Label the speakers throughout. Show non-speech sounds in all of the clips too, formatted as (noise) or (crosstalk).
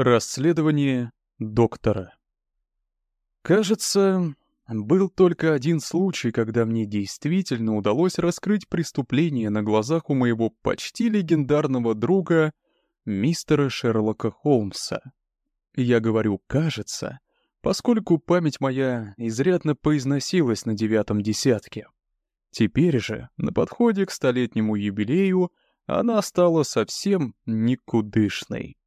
Speaker 1: Расследование доктора. Кажется, был только один случай, когда мне действительно удалось раскрыть преступление на глазах у моего почти легендарного друга, мистера Шерлока Холмса. Я говорю «кажется», поскольку память моя изрядно поизносилась на девятом десятке. Теперь же, на подходе к столетнему юбилею, она стала совсем никудышной.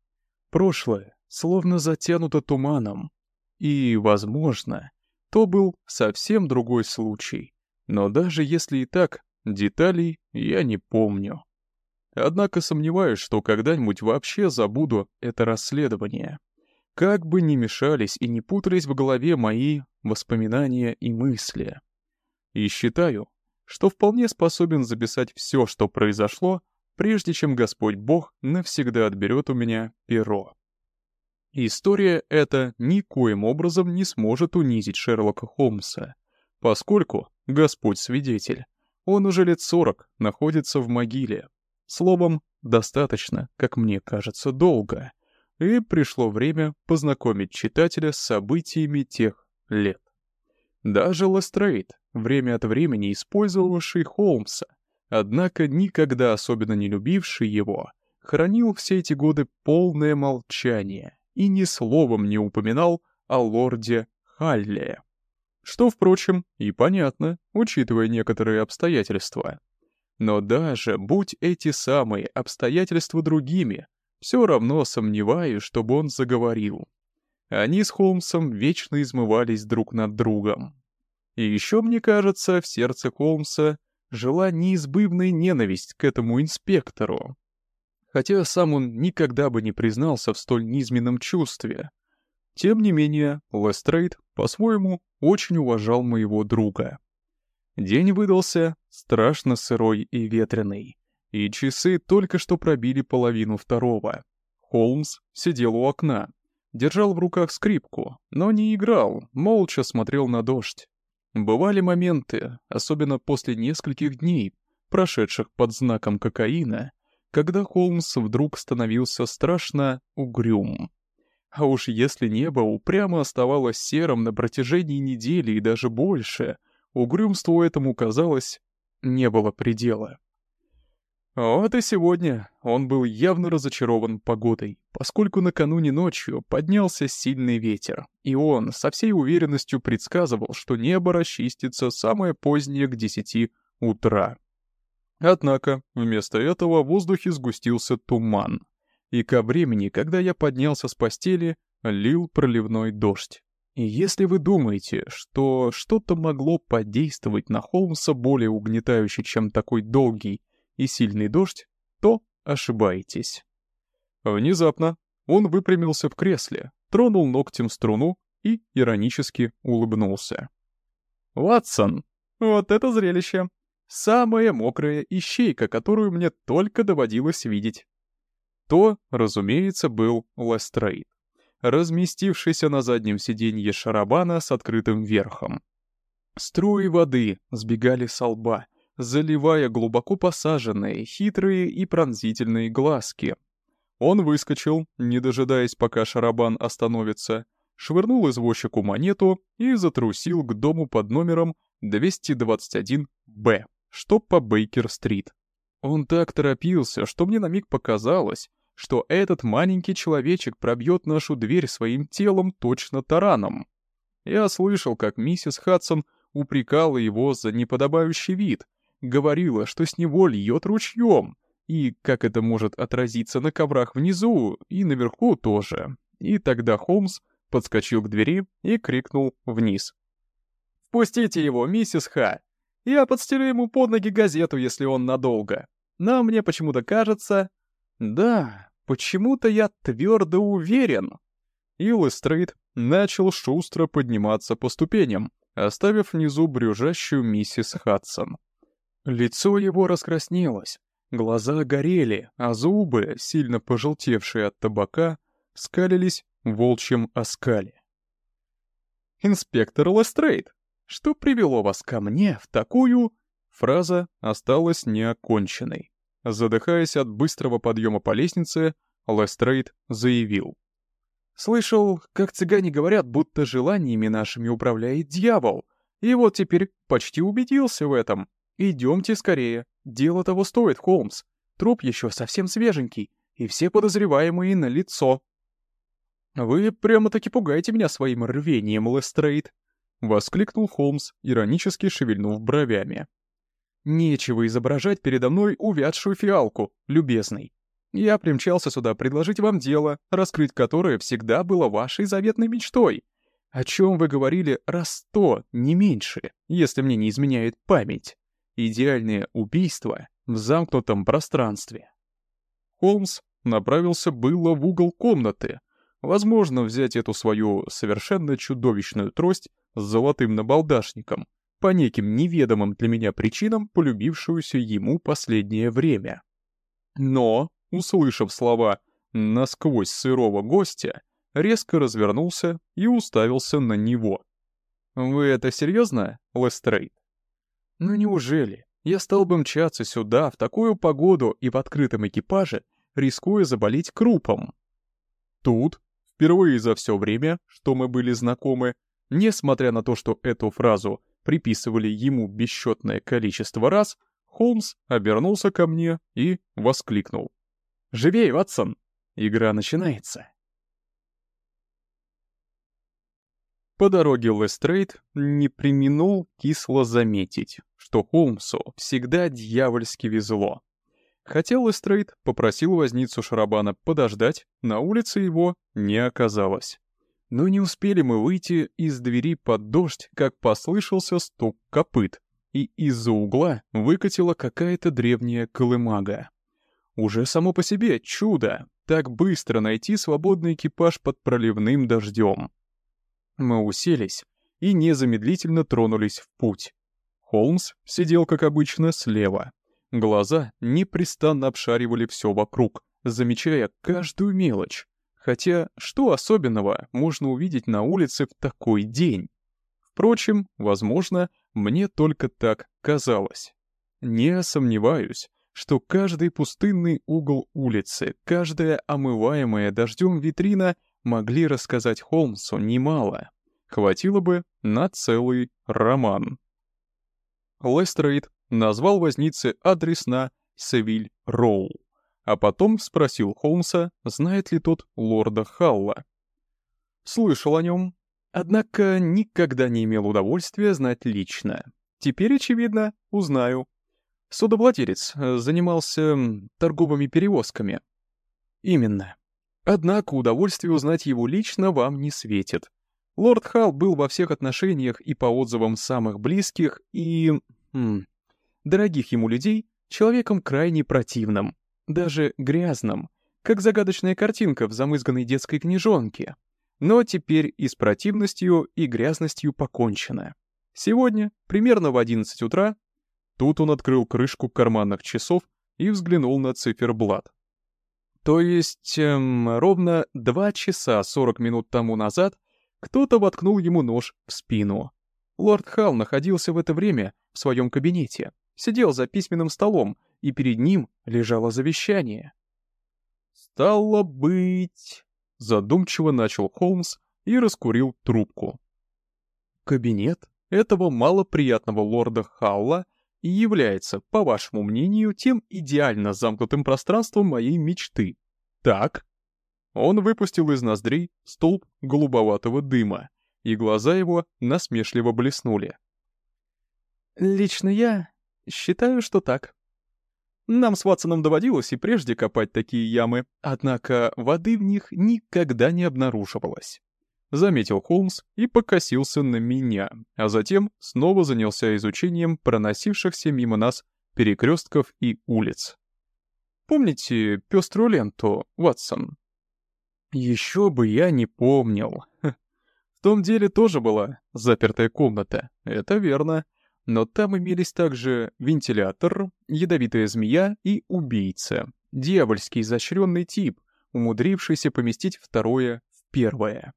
Speaker 1: Прошлое словно затянуто туманом. И, возможно, то был совсем другой случай. Но даже если и так, деталей я не помню. Однако сомневаюсь, что когда-нибудь вообще забуду это расследование. Как бы ни мешались и не путались в голове мои воспоминания и мысли. И считаю, что вполне способен записать все, что произошло, прежде чем Господь Бог навсегда отберет у меня перо. История эта никоим образом не сможет унизить Шерлока Холмса, поскольку, Господь свидетель, он уже лет сорок находится в могиле. Словом, достаточно, как мне кажется, долго, и пришло время познакомить читателя с событиями тех лет. Даже Лестрейд, время от времени использовавший Холмса, однако никогда особенно не любивший его, хранил все эти годы полное молчание и ни словом не упоминал о лорде Халле. Что, впрочем, и понятно, учитывая некоторые обстоятельства. Но даже будь эти самые обстоятельства другими, все равно сомневаюсь, чтобы он заговорил. Они с Холмсом вечно измывались друг над другом. И еще, мне кажется, в сердце Холмса жила неизбывная ненависть к этому инспектору. Хотя сам он никогда бы не признался в столь низменном чувстве. Тем не менее, Лестрейд, по-своему, очень уважал моего друга. День выдался страшно сырой и ветреный, и часы только что пробили половину второго. Холмс сидел у окна, держал в руках скрипку, но не играл, молча смотрел на дождь. Бывали моменты, особенно после нескольких дней, прошедших под знаком кокаина, когда Холмс вдруг становился страшно угрюм. А уж если небо упрямо оставалось серым на протяжении недели и даже больше, угрюмству этому, казалось, не было предела. Вот и сегодня он был явно разочарован погодой, поскольку накануне ночью поднялся сильный ветер, и он со всей уверенностью предсказывал, что небо расчистится самое позднее к десяти утра. Однако, вместо этого в воздухе сгустился туман, и ко времени, когда я поднялся с постели, лил проливной дождь. И если вы думаете, что что-то могло подействовать на Холмса более угнетающе, чем такой долгий и сильный дождь, то ошибаетесь. Внезапно он выпрямился в кресле, тронул ногтем струну и иронически улыбнулся. «Ватсон, вот это зрелище! Самая мокрая ищейка, которую мне только доводилось видеть!» То, разумеется, был Лестрейд, разместившийся на заднем сиденье шарабана с открытым верхом. Струи воды сбегали со лба, заливая глубоко посаженные, хитрые и пронзительные глазки. Он выскочил, не дожидаясь, пока шарабан остановится, швырнул извозчику монету и затрусил к дому под номером 221-Б, что по Бейкер-стрит. Он так торопился, что мне на миг показалось, что этот маленький человечек пробьет нашу дверь своим телом точно тараном. Я слышал, как миссис Хадсон упрекала его за неподобающий вид, говорила, что с него льет ручьем, и как это может отразиться на коврах внизу и наверху тоже. И тогда Холмс подскочил к двери и крикнул вниз. «Впустите его, миссис Ха! Я подстелю ему под ноги газету, если он надолго. Но мне почему-то кажется... Да, почему-то я твердо уверен». И Лестрейд начал шустро подниматься по ступеням, оставив внизу брюжащую миссис Хадсон. Лицо его раскраснелось, глаза горели, а зубы, сильно пожелтевшие от табака, скалились в волчьем оскале. «Инспектор Лестрейд, что привело вас ко мне в такую...» Фраза осталась неоконченной. Задыхаясь от быстрого подъема по лестнице, Лестрейд заявил. Слышал, как цыгане говорят, будто желаниями нашими управляет дьявол. И вот теперь почти убедился в этом. Идемте скорее. Дело того стоит, Холмс. Труп еще совсем свеженький, и все подозреваемые на лицо. «Вы прямо-таки пугаете меня своим рвением, Лестрейд!» — воскликнул Холмс, иронически шевельнув бровями. «Нечего изображать передо мной увядшую фиалку, любезный. Я примчался сюда предложить вам дело, раскрыть которое всегда было вашей заветной мечтой. О чем вы говорили раз сто, не меньше, если мне не изменяет память. Идеальное убийство в замкнутом пространстве». Холмс направился было в угол комнаты, возможно, взять эту свою совершенно чудовищную трость с золотым набалдашником, по неким неведомым для меня причинам полюбившуюся ему последнее время. Но, услышав слова «насквозь сырого гостя», резко развернулся и уставился на него. «Вы это серьезно, Лестрейд?» «Ну неужели? Я стал бы мчаться сюда в такую погоду и в открытом экипаже, рискуя заболеть крупом?» Тут, впервые за все время, что мы были знакомы, Несмотря на то, что эту фразу приписывали ему бесчетное количество раз, Холмс обернулся ко мне и воскликнул. «Живей, Ватсон! Игра начинается!» По дороге Лестрейд не применул кисло заметить, что Холмсу всегда дьявольски везло. Хотя Лестрейд попросил возницу Шарабана подождать, на улице его не оказалось. Но не успели мы выйти из двери под дождь, как послышался стук копыт, и из-за угла выкатила какая-то древняя колымага. Уже само по себе чудо, так быстро найти свободный экипаж под проливным дождем. Мы уселись и незамедлительно тронулись в путь. Холмс сидел, как обычно, слева. Глаза непрестанно обшаривали все вокруг, замечая каждую мелочь. Хотя, что особенного можно увидеть на улице в такой день? Впрочем, возможно, мне только так казалось. Не сомневаюсь, что каждый пустынный угол улицы, каждая омываемая дождем витрина могли рассказать Холмсу немало. Хватило бы на целый роман. Лестрейд назвал вознице адрес на Севиль-Роу а потом спросил Холмса, знает ли тот лорда Халла. Слышал о нем, однако никогда не имел удовольствия знать лично. Теперь, очевидно, узнаю. Судовладелец э, занимался торговыми перевозками. Именно. Однако удовольствие узнать его лично вам не светит. Лорд Халл был во всех отношениях и по отзывам самых близких и... М, дорогих ему людей человеком крайне противным даже грязным, как загадочная картинка в замызганной детской книжонке. Но теперь и с противностью, и грязностью покончено. Сегодня, примерно в 11 утра, тут он открыл крышку карманных часов и взглянул на циферблат. То есть, эм, ровно 2 часа 40 минут тому назад кто-то воткнул ему нож в спину. Лорд Халл находился в это время в своем кабинете, сидел за письменным столом и перед ним лежало завещание. «Стало быть...» — задумчиво начал Холмс и раскурил трубку. Кабинет этого малоприятного лорда Халла и является, по вашему мнению, тем идеально замкнутым пространством моей мечты. Так? Он выпустил из ноздрей столб голубоватого дыма, и глаза его насмешливо блеснули. «Лично я считаю, что так», нам с Ватсоном доводилось и прежде копать такие ямы, однако воды в них никогда не обнаруживалось. Заметил Холмс и покосился на меня, а затем снова занялся изучением проносившихся мимо нас перекрестков и улиц. Помните пеструю ленту, Ватсон? Еще бы я не помнил. (laughs) В том деле тоже была запертая комната, это верно но там имелись также вентилятор, ядовитая змея и убийца, дьявольский изощренный тип, умудрившийся поместить второе в первое.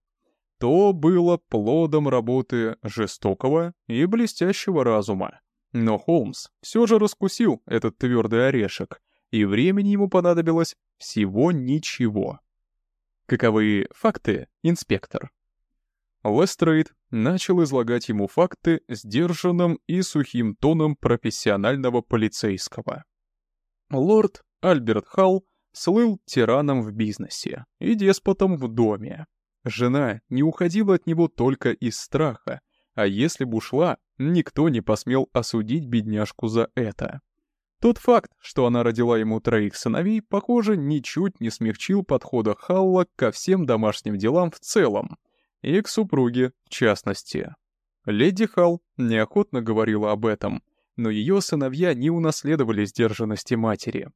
Speaker 1: То было плодом работы жестокого и блестящего разума. Но Холмс все же раскусил этот твердый орешек, и времени ему понадобилось всего ничего. Каковы факты, инспектор? Лестрейд начал излагать ему факты сдержанным и сухим тоном профессионального полицейского. Лорд Альберт Халл слыл тираном в бизнесе и деспотом в доме. Жена не уходила от него только из страха, а если бы ушла, никто не посмел осудить бедняжку за это. Тот факт, что она родила ему троих сыновей, похоже, ничуть не смягчил подхода Халла ко всем домашним делам в целом, и к супруге в частности. Леди Халл неохотно говорила об этом, но ее сыновья не унаследовали сдержанности матери.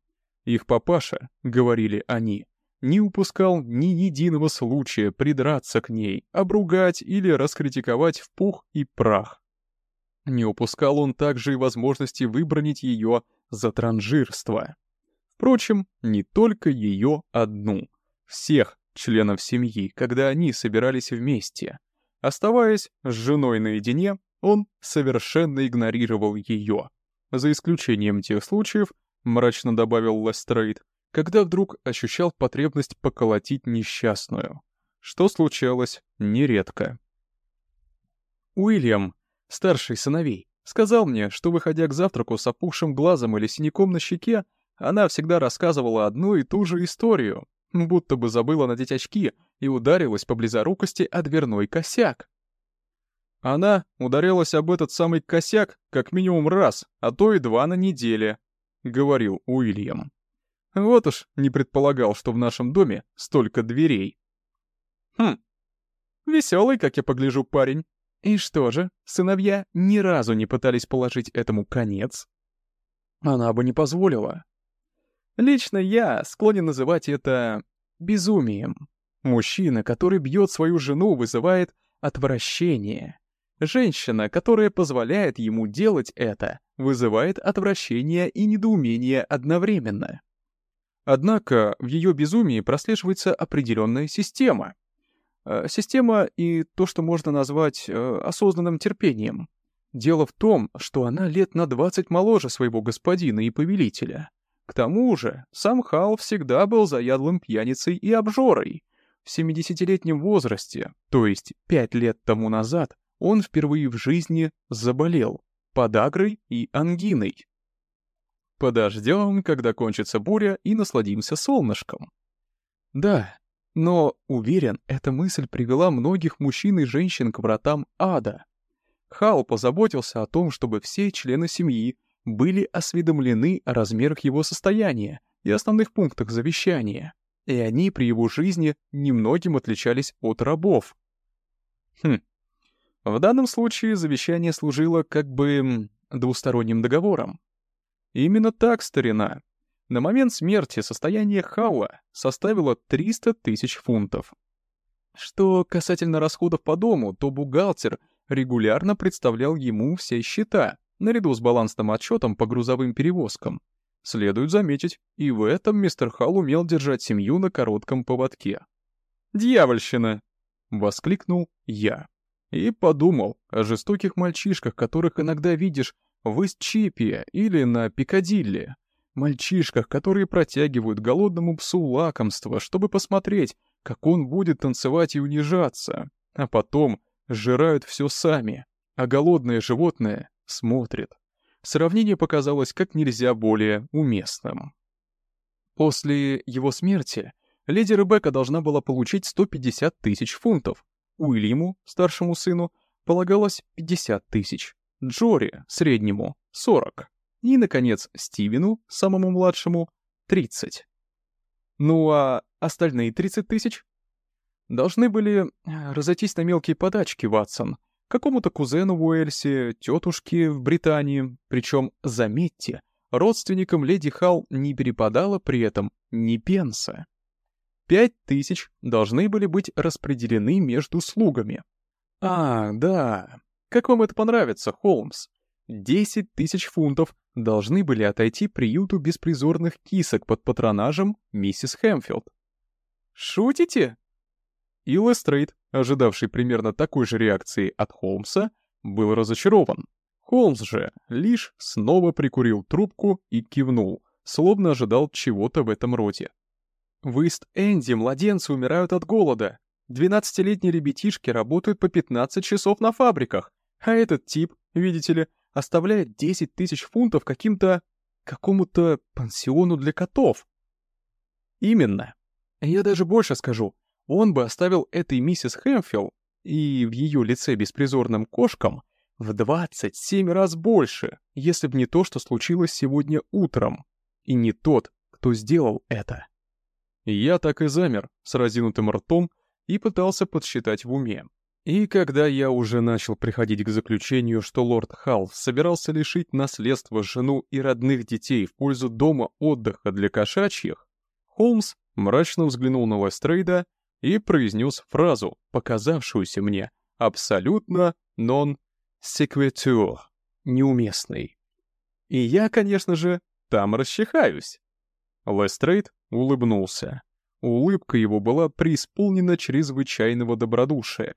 Speaker 1: Их папаша, говорили они, не упускал ни единого случая придраться к ней, обругать или раскритиковать в пух и прах. Не упускал он также и возможности выбронить ее за транжирство. Впрочем, не только ее одну. Всех членов семьи, когда они собирались вместе. Оставаясь с женой наедине, он совершенно игнорировал ее. За исключением тех случаев, мрачно добавил Лестрейд, когда вдруг ощущал потребность поколотить несчастную, что случалось нередко. Уильям, старший сыновей, сказал мне, что, выходя к завтраку с опухшим глазом или синяком на щеке, она всегда рассказывала одну и ту же историю, будто бы забыла надеть очки и ударилась по близорукости о дверной косяк. Она ударилась об этот самый косяк как минимум раз, а то и два на неделе, — говорил Уильям. Вот уж не предполагал, что в нашем доме столько дверей. Хм, веселый, как я погляжу, парень. И что же, сыновья ни разу не пытались положить этому конец? Она бы не позволила. Лично я склонен называть это безумием. Мужчина, который бьет свою жену, вызывает отвращение. Женщина, которая позволяет ему делать это, вызывает отвращение и недоумение одновременно. Однако в ее безумии прослеживается определенная система. Э, система и то, что можно назвать э, осознанным терпением. Дело в том, что она лет на 20 моложе своего господина и повелителя. К тому же, сам Хал всегда был заядлым пьяницей и обжорой. В 70-летнем возрасте, то есть 5 лет тому назад, он впервые в жизни заболел подагрой и ангиной. Подождем, когда кончится буря, и насладимся солнышком. Да, но, уверен, эта мысль привела многих мужчин и женщин к вратам ада. Хал позаботился о том, чтобы все члены семьи были осведомлены о размерах его состояния и основных пунктах завещания, и они при его жизни немногим отличались от рабов. Хм. В данном случае завещание служило как бы двусторонним договором. Именно так, старина. На момент смерти состояние Хауа составило 300 тысяч фунтов. Что касательно расходов по дому, то бухгалтер регулярно представлял ему все счета, наряду с балансным отчетом по грузовым перевозкам. Следует заметить, и в этом мистер Халл умел держать семью на коротком поводке. «Дьявольщина!» — воскликнул я. И подумал о жестоких мальчишках, которых иногда видишь в Истчипе или на Пикадилли. Мальчишках, которые протягивают голодному псу лакомство, чтобы посмотреть, как он будет танцевать и унижаться, а потом сжирают все сами, а голодное животное смотрит. Сравнение показалось как нельзя более уместным. После его смерти леди Ребекка должна была получить 150 тысяч фунтов. Уильяму, старшему сыну, полагалось 50 тысяч. Джори, среднему, 40. И, наконец, Стивену, самому младшему, 30. Ну а остальные 30 тысяч? Должны были э, разойтись на мелкие подачки, Ватсон. Какому-то кузену в Уэльсе, тетушке в Британии. Причем, заметьте, родственникам леди Халл не перепадало при этом ни пенса. Пять тысяч должны были быть распределены между слугами. А, да, как вам это понравится, Холмс? Десять тысяч фунтов должны были отойти приюту беспризорных кисок под патронажем миссис Хэмфилд. Шутите? И Лестрейд, ожидавший примерно такой же реакции от Холмса, был разочарован. Холмс же лишь снова прикурил трубку и кивнул, словно ожидал чего-то в этом роде. В Ист-Энди младенцы умирают от голода. 12-летние ребятишки работают по 15 часов на фабриках, а этот тип, видите ли, оставляет 10 тысяч фунтов каким-то... какому-то пансиону для котов. Именно. Я даже больше скажу. Он бы оставил этой миссис Хэмфилл и в ее лице беспризорным кошкам в 27 раз больше, если бы не то, что случилось сегодня утром. И не тот, кто сделал это. Я так и замер, с разинутым ртом, и пытался подсчитать в уме. И когда я уже начал приходить к заключению, что лорд Халл собирался лишить наследства жену и родных детей в пользу дома отдыха для кошачьих, Холмс мрачно взглянул на Лестрейда и произнес фразу, показавшуюся мне абсолютно sequitur, неуместной. И я, конечно же, там расчихаюсь. Лестрейд улыбнулся. Улыбка его была преисполнена чрезвычайного добродушия.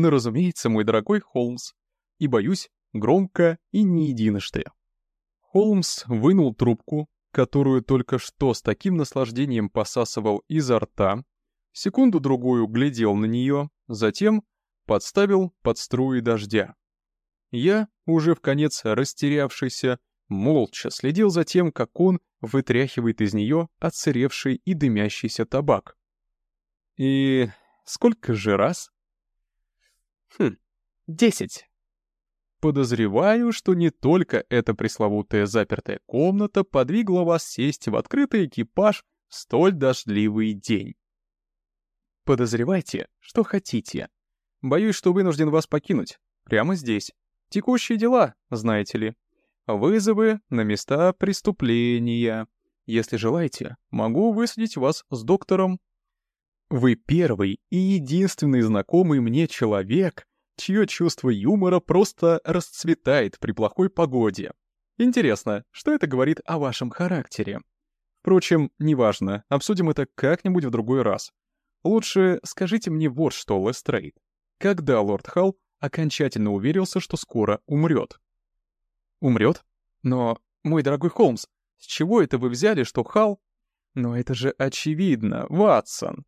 Speaker 1: «Ну, разумеется, мой дорогой Холмс, и, боюсь, громко и не единожды. Холмс вынул трубку, которую только что с таким наслаждением посасывал изо рта, секунду-другую глядел на нее, затем подставил под струи дождя. Я, уже в конец растерявшийся, молча следил за тем, как он вытряхивает из нее отсыревший и дымящийся табак. И сколько же раз? Хм, десять. Подозреваю, что не только эта пресловутая запертая комната подвигла вас сесть в открытый экипаж в столь дождливый день. Подозревайте, что хотите. Боюсь, что вынужден вас покинуть. Прямо здесь. Текущие дела, знаете ли. Вызовы на места преступления. Если желаете, могу высадить вас с доктором. Вы первый и единственный знакомый мне человек, чье чувство юмора просто расцветает при плохой погоде. Интересно, что это говорит о вашем характере? Впрочем, неважно, обсудим это как-нибудь в другой раз. Лучше скажите мне вот что, Лестрейд. Когда лорд Халл окончательно уверился, что скоро умрет? Умрет? Но, мой дорогой Холмс, с чего это вы взяли, что Халл... Но это же очевидно, Ватсон.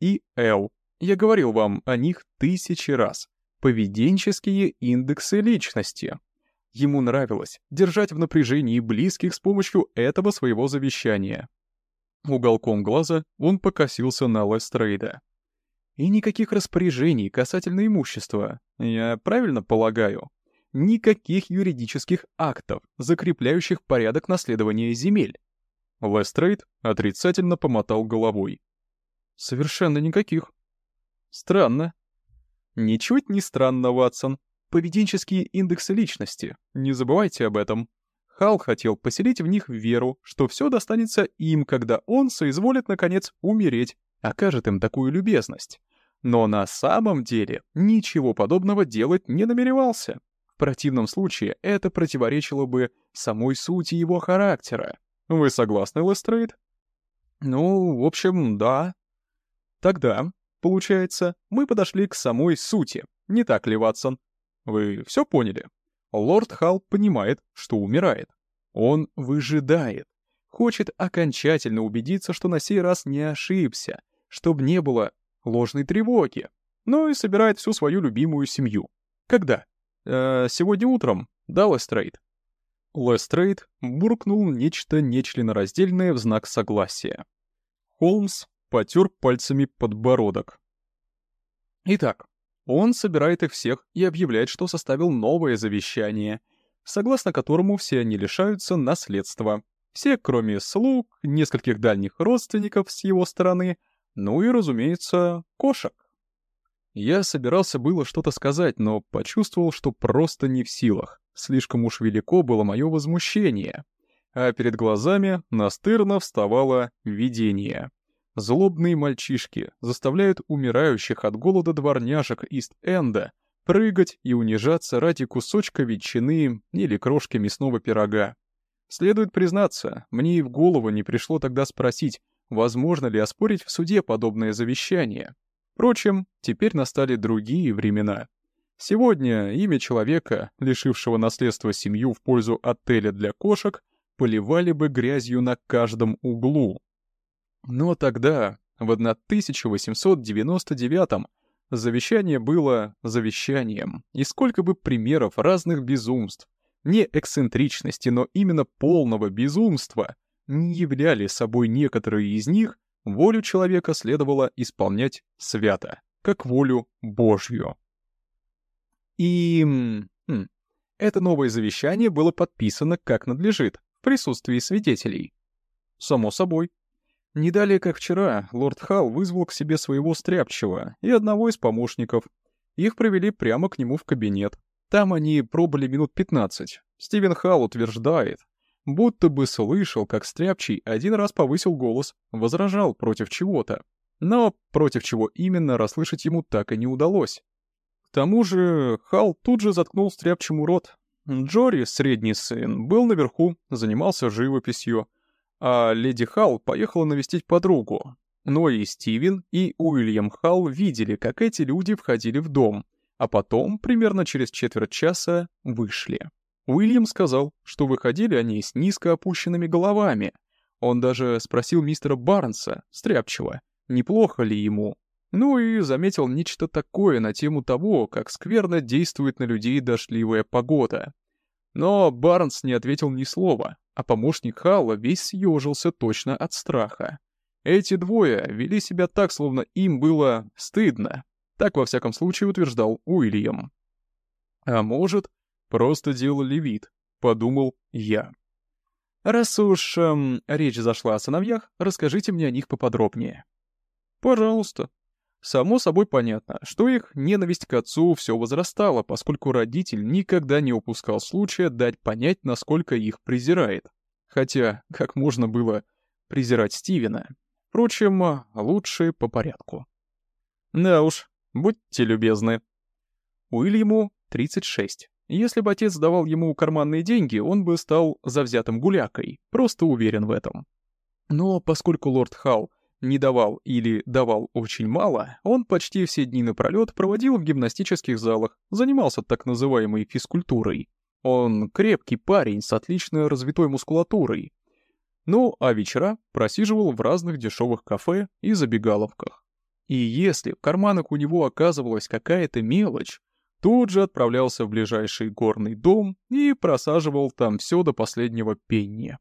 Speaker 1: И Л. Я говорил вам о них тысячи раз. Поведенческие индексы личности. Ему нравилось держать в напряжении близких с помощью этого своего завещания. Уголком глаза он покосился на Лестрейда. И никаких распоряжений касательно имущества, я правильно полагаю? Никаких юридических актов, закрепляющих порядок наследования земель. Лестрейд отрицательно помотал головой. Совершенно никаких. Странно. Ничуть не странно, Ватсон. Поведенческие индексы личности. Не забывайте об этом. Хал хотел поселить в них веру, что все достанется им, когда он соизволит, наконец, умереть, окажет им такую любезность. Но на самом деле ничего подобного делать не намеревался. В противном случае это противоречило бы самой сути его характера. Вы согласны, Лестрейд? Ну, в общем, да. Тогда, получается, мы подошли к самой сути, не так ли, Ватсон? Вы все поняли? Лорд Халл понимает, что умирает. Он выжидает. Хочет окончательно убедиться, что на сей раз не ошибся, чтобы не было ложной тревоги. Ну и собирает всю свою любимую семью. Когда? Э, сегодня утром, да, Лестрейд? Лестрейд буркнул нечто нечленораздельное в знак согласия. Холмс потер пальцами подбородок. Итак, он собирает их всех и объявляет, что составил новое завещание, согласно которому все они лишаются наследства. Все, кроме слуг, нескольких дальних родственников с его стороны, ну и, разумеется, кошек. Я собирался было что-то сказать, но почувствовал, что просто не в силах. Слишком уж велико было мое возмущение. А перед глазами настырно вставало видение. Злобные мальчишки заставляют умирающих от голода дворняжек Ист-Энда прыгать и унижаться ради кусочка ветчины или крошки мясного пирога. Следует признаться, мне и в голову не пришло тогда спросить, возможно ли оспорить в суде подобное завещание. Впрочем, теперь настали другие времена. Сегодня имя человека, лишившего наследства семью в пользу отеля для кошек, поливали бы грязью на каждом углу. Но тогда, в 1899 завещание было завещанием, и сколько бы примеров разных безумств, не эксцентричности, но именно полного безумства, не являли собой некоторые из них, волю человека следовало исполнять свято, как волю Божью. И... Хм, это новое завещание было подписано как надлежит, в присутствии свидетелей. Само собой. Не далее, как вчера, лорд Халл вызвал к себе своего стряпчего и одного из помощников. Их провели прямо к нему в кабинет. Там они пробыли минут 15. Стивен Халл утверждает, будто бы слышал, как стряпчий один раз повысил голос, возражал против чего-то. Но против чего именно расслышать ему так и не удалось. К тому же Хал тут же заткнул стряпчему рот. Джори, средний сын, был наверху, занимался живописью, а леди Хал поехала навестить подругу. Но и Стивен, и Уильям Хал видели, как эти люди входили в дом, а потом, примерно через четверть часа, вышли. Уильям сказал, что выходили они с низко опущенными головами. Он даже спросил мистера Барнса, стряпчего, неплохо ли ему, ну и заметил нечто такое на тему того, как скверно действует на людей дождливая погода. Но Барнс не ответил ни слова, а помощник Халла весь съежился точно от страха. Эти двое вели себя так, словно им было стыдно. Так, во всяком случае, утверждал Уильям. А может, просто делали вид, подумал я. Раз уж эм, речь зашла о сыновьях, расскажите мне о них поподробнее. Пожалуйста, Само собой понятно, что их ненависть к отцу все возрастала, поскольку родитель никогда не упускал случая дать понять, насколько их презирает. Хотя, как можно было презирать Стивена? Впрочем, лучше по порядку. Да уж, будьте любезны. Уильяму 36. Если бы отец давал ему карманные деньги, он бы стал завзятым гулякой, просто уверен в этом. Но поскольку лорд Халл не давал или давал очень мало, он почти все дни напролёт проводил в гимнастических залах, занимался так называемой физкультурой. Он крепкий парень с отлично развитой мускулатурой. Ну, а вечера просиживал в разных дешевых кафе и забегаловках. И если в карманах у него оказывалась какая-то мелочь, тут же отправлялся в ближайший горный дом и просаживал там все до последнего пенни.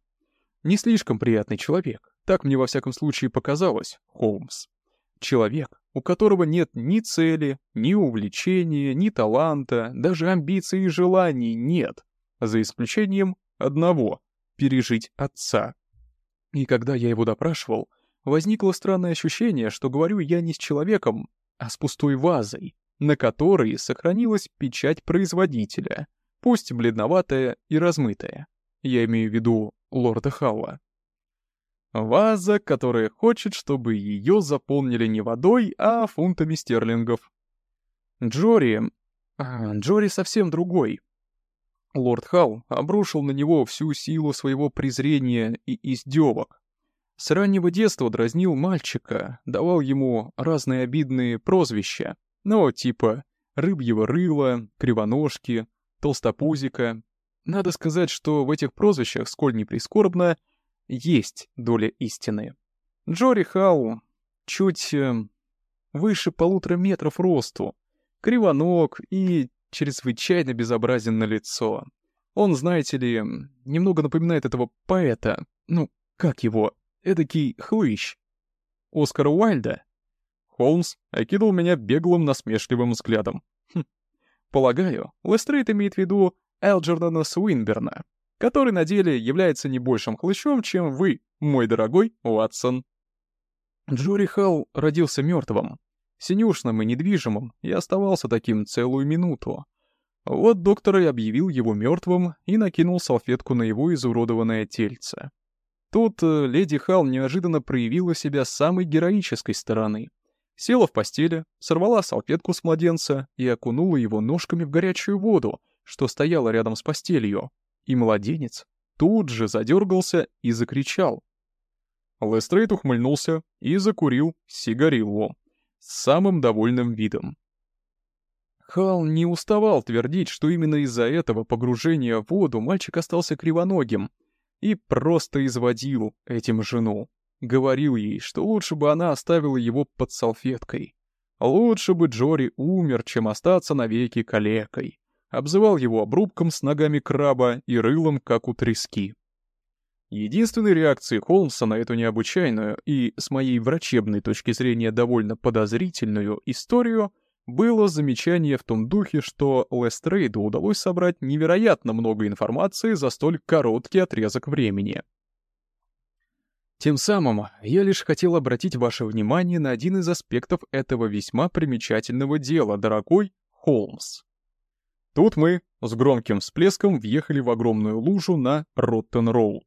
Speaker 1: Не слишком приятный человек, так мне во всяком случае показалось, Холмс. Человек, у которого нет ни цели, ни увлечения, ни таланта, даже амбиций и желаний нет, за исключением одного — пережить отца. И когда я его допрашивал, возникло странное ощущение, что говорю я не с человеком, а с пустой вазой, на которой сохранилась печать производителя, пусть бледноватая и размытая. Я имею в виду лорда Халла. Ваза, которая хочет, чтобы ее заполнили не водой, а фунтами стерлингов. Джори... А, Джори совсем другой. Лорд Халл обрушил на него всю силу своего презрения и издевок. С раннего детства дразнил мальчика, давал ему разные обидные прозвища, ну, типа рыбьего рыла, кривоножки, толстопузика. Надо сказать, что в этих прозвищах, сколь не прискорбно, есть доля истины. Джори Халл чуть э, выше полутора метров росту, кривоног и чрезвычайно безобразен на лицо. Он, знаете ли, немного напоминает этого поэта, ну, как его, эдакий хлыщ. Оскара Уайльда? Холмс окинул меня беглым насмешливым взглядом. Хм. Полагаю, Лестрейд имеет в виду Элджердона Суинберна, который на деле является не большим хлыщом, чем вы, мой дорогой Уатсон. Джори Халл родился мертвым, синюшным и недвижимым, и оставался таким целую минуту. Вот доктор и объявил его мертвым и накинул салфетку на его изуродованное тельце. Тут э, леди Халл неожиданно проявила себя с самой героической стороны. Села в постели, сорвала салфетку с младенца и окунула его ножками в горячую воду, что стояла рядом с постелью и младенец тут же задергался и закричал. Лестрейд ухмыльнулся и закурил сигариллу с самым довольным видом. Хал не уставал твердить, что именно из-за этого погружения в воду мальчик остался кривоногим и просто изводил этим жену. Говорил ей, что лучше бы она оставила его под салфеткой. Лучше бы Джори умер, чем остаться навеки калекой. Обзывал его обрубком с ногами краба и рылом, как у трески. Единственной реакцией Холмса на эту необычайную и, с моей врачебной точки зрения, довольно подозрительную историю было замечание в том духе, что Лестрейду удалось собрать невероятно много информации за столь короткий отрезок времени. Тем самым я лишь хотел обратить ваше внимание на один из аспектов этого весьма примечательного дела, дорогой Холмс. Тут мы с громким всплеском въехали в огромную лужу на Роттен-Роуд.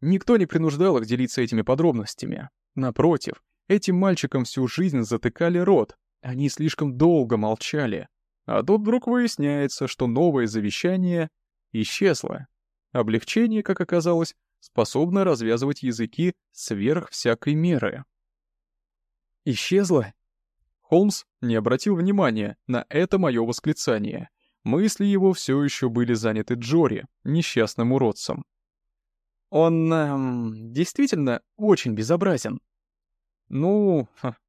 Speaker 1: Никто не принуждал их делиться этими подробностями. Напротив, этим мальчикам всю жизнь затыкали рот, они слишком долго молчали. А тут вдруг выясняется, что новое завещание исчезло. Облегчение, как оказалось, способна развязывать языки сверх всякой меры. «Исчезла?» Холмс не обратил внимания на это мое восклицание. Мысли его все еще были заняты Джори, несчастным уродцем. «Он эм, действительно очень безобразен». «Ну,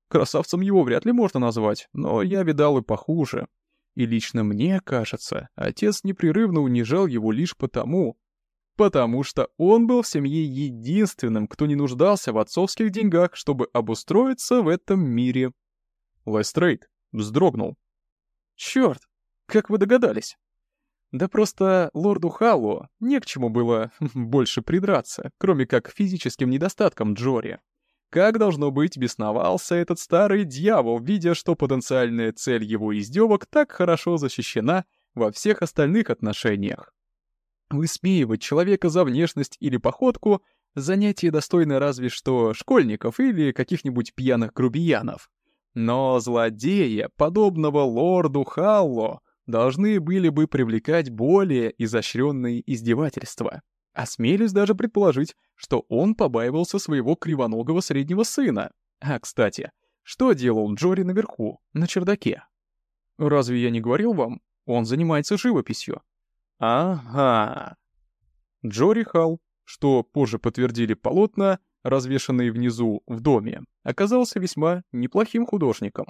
Speaker 1: красавцем его вряд ли можно назвать, но я видал и похуже. И лично мне кажется, отец непрерывно унижал его лишь потому, потому что он был в семье единственным, кто не нуждался в отцовских деньгах, чтобы обустроиться в этом мире. Лестрейд вздрогнул. «Чёрт, как вы догадались?» Да просто лорду Халлу не к чему было (laughs) больше придраться, кроме как к физическим недостаткам Джори. Как должно быть, бесновался этот старый дьявол, видя, что потенциальная цель его издевок так хорошо защищена во всех остальных отношениях. Высмеивать человека за внешность или походку — занятие достойно разве что школьников или каких-нибудь пьяных грубиянов. Но злодея, подобного лорду Халло, должны были бы привлекать более изощренные издевательства. Осмелюсь даже предположить, что он побаивался своего кривоногого среднего сына. А, кстати, что делал Джори наверху, на чердаке? Разве я не говорил вам? Он занимается живописью. Ага. Джори Халл, что позже подтвердили полотна, развешанные внизу в доме, оказался весьма неплохим художником.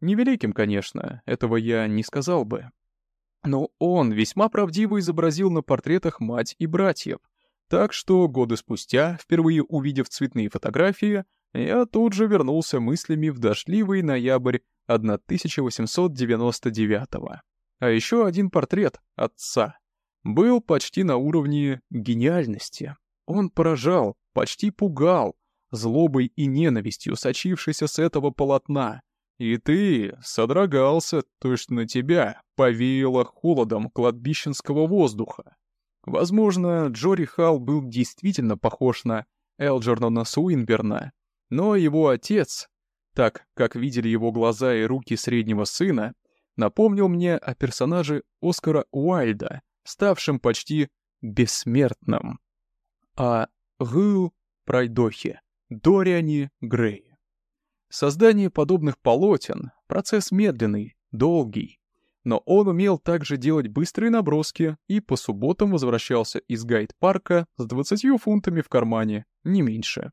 Speaker 1: Невеликим, конечно, этого я не сказал бы. Но он весьма правдиво изобразил на портретах мать и братьев, так что годы спустя, впервые увидев цветные фотографии, я тут же вернулся мыслями в дождливый ноябрь 1899 -го. А еще один портрет отца, был почти на уровне гениальности. Он поражал, почти пугал, злобой и ненавистью, сочившейся с этого полотна. И ты содрогался, то есть на тебя повеяло холодом кладбищенского воздуха. Возможно, Джори Халл был действительно похож на Элджернона Суинберна, но его отец, так как видели его глаза и руки среднего сына, напомнил мне о персонаже Оскара Уайльда, ставшим почти бессмертным. А Гу Пройдохе, Дориане Грей. Создание подобных полотен — процесс медленный, долгий, но он умел также делать быстрые наброски и по субботам возвращался из гайд-парка с 20 фунтами в кармане, не меньше.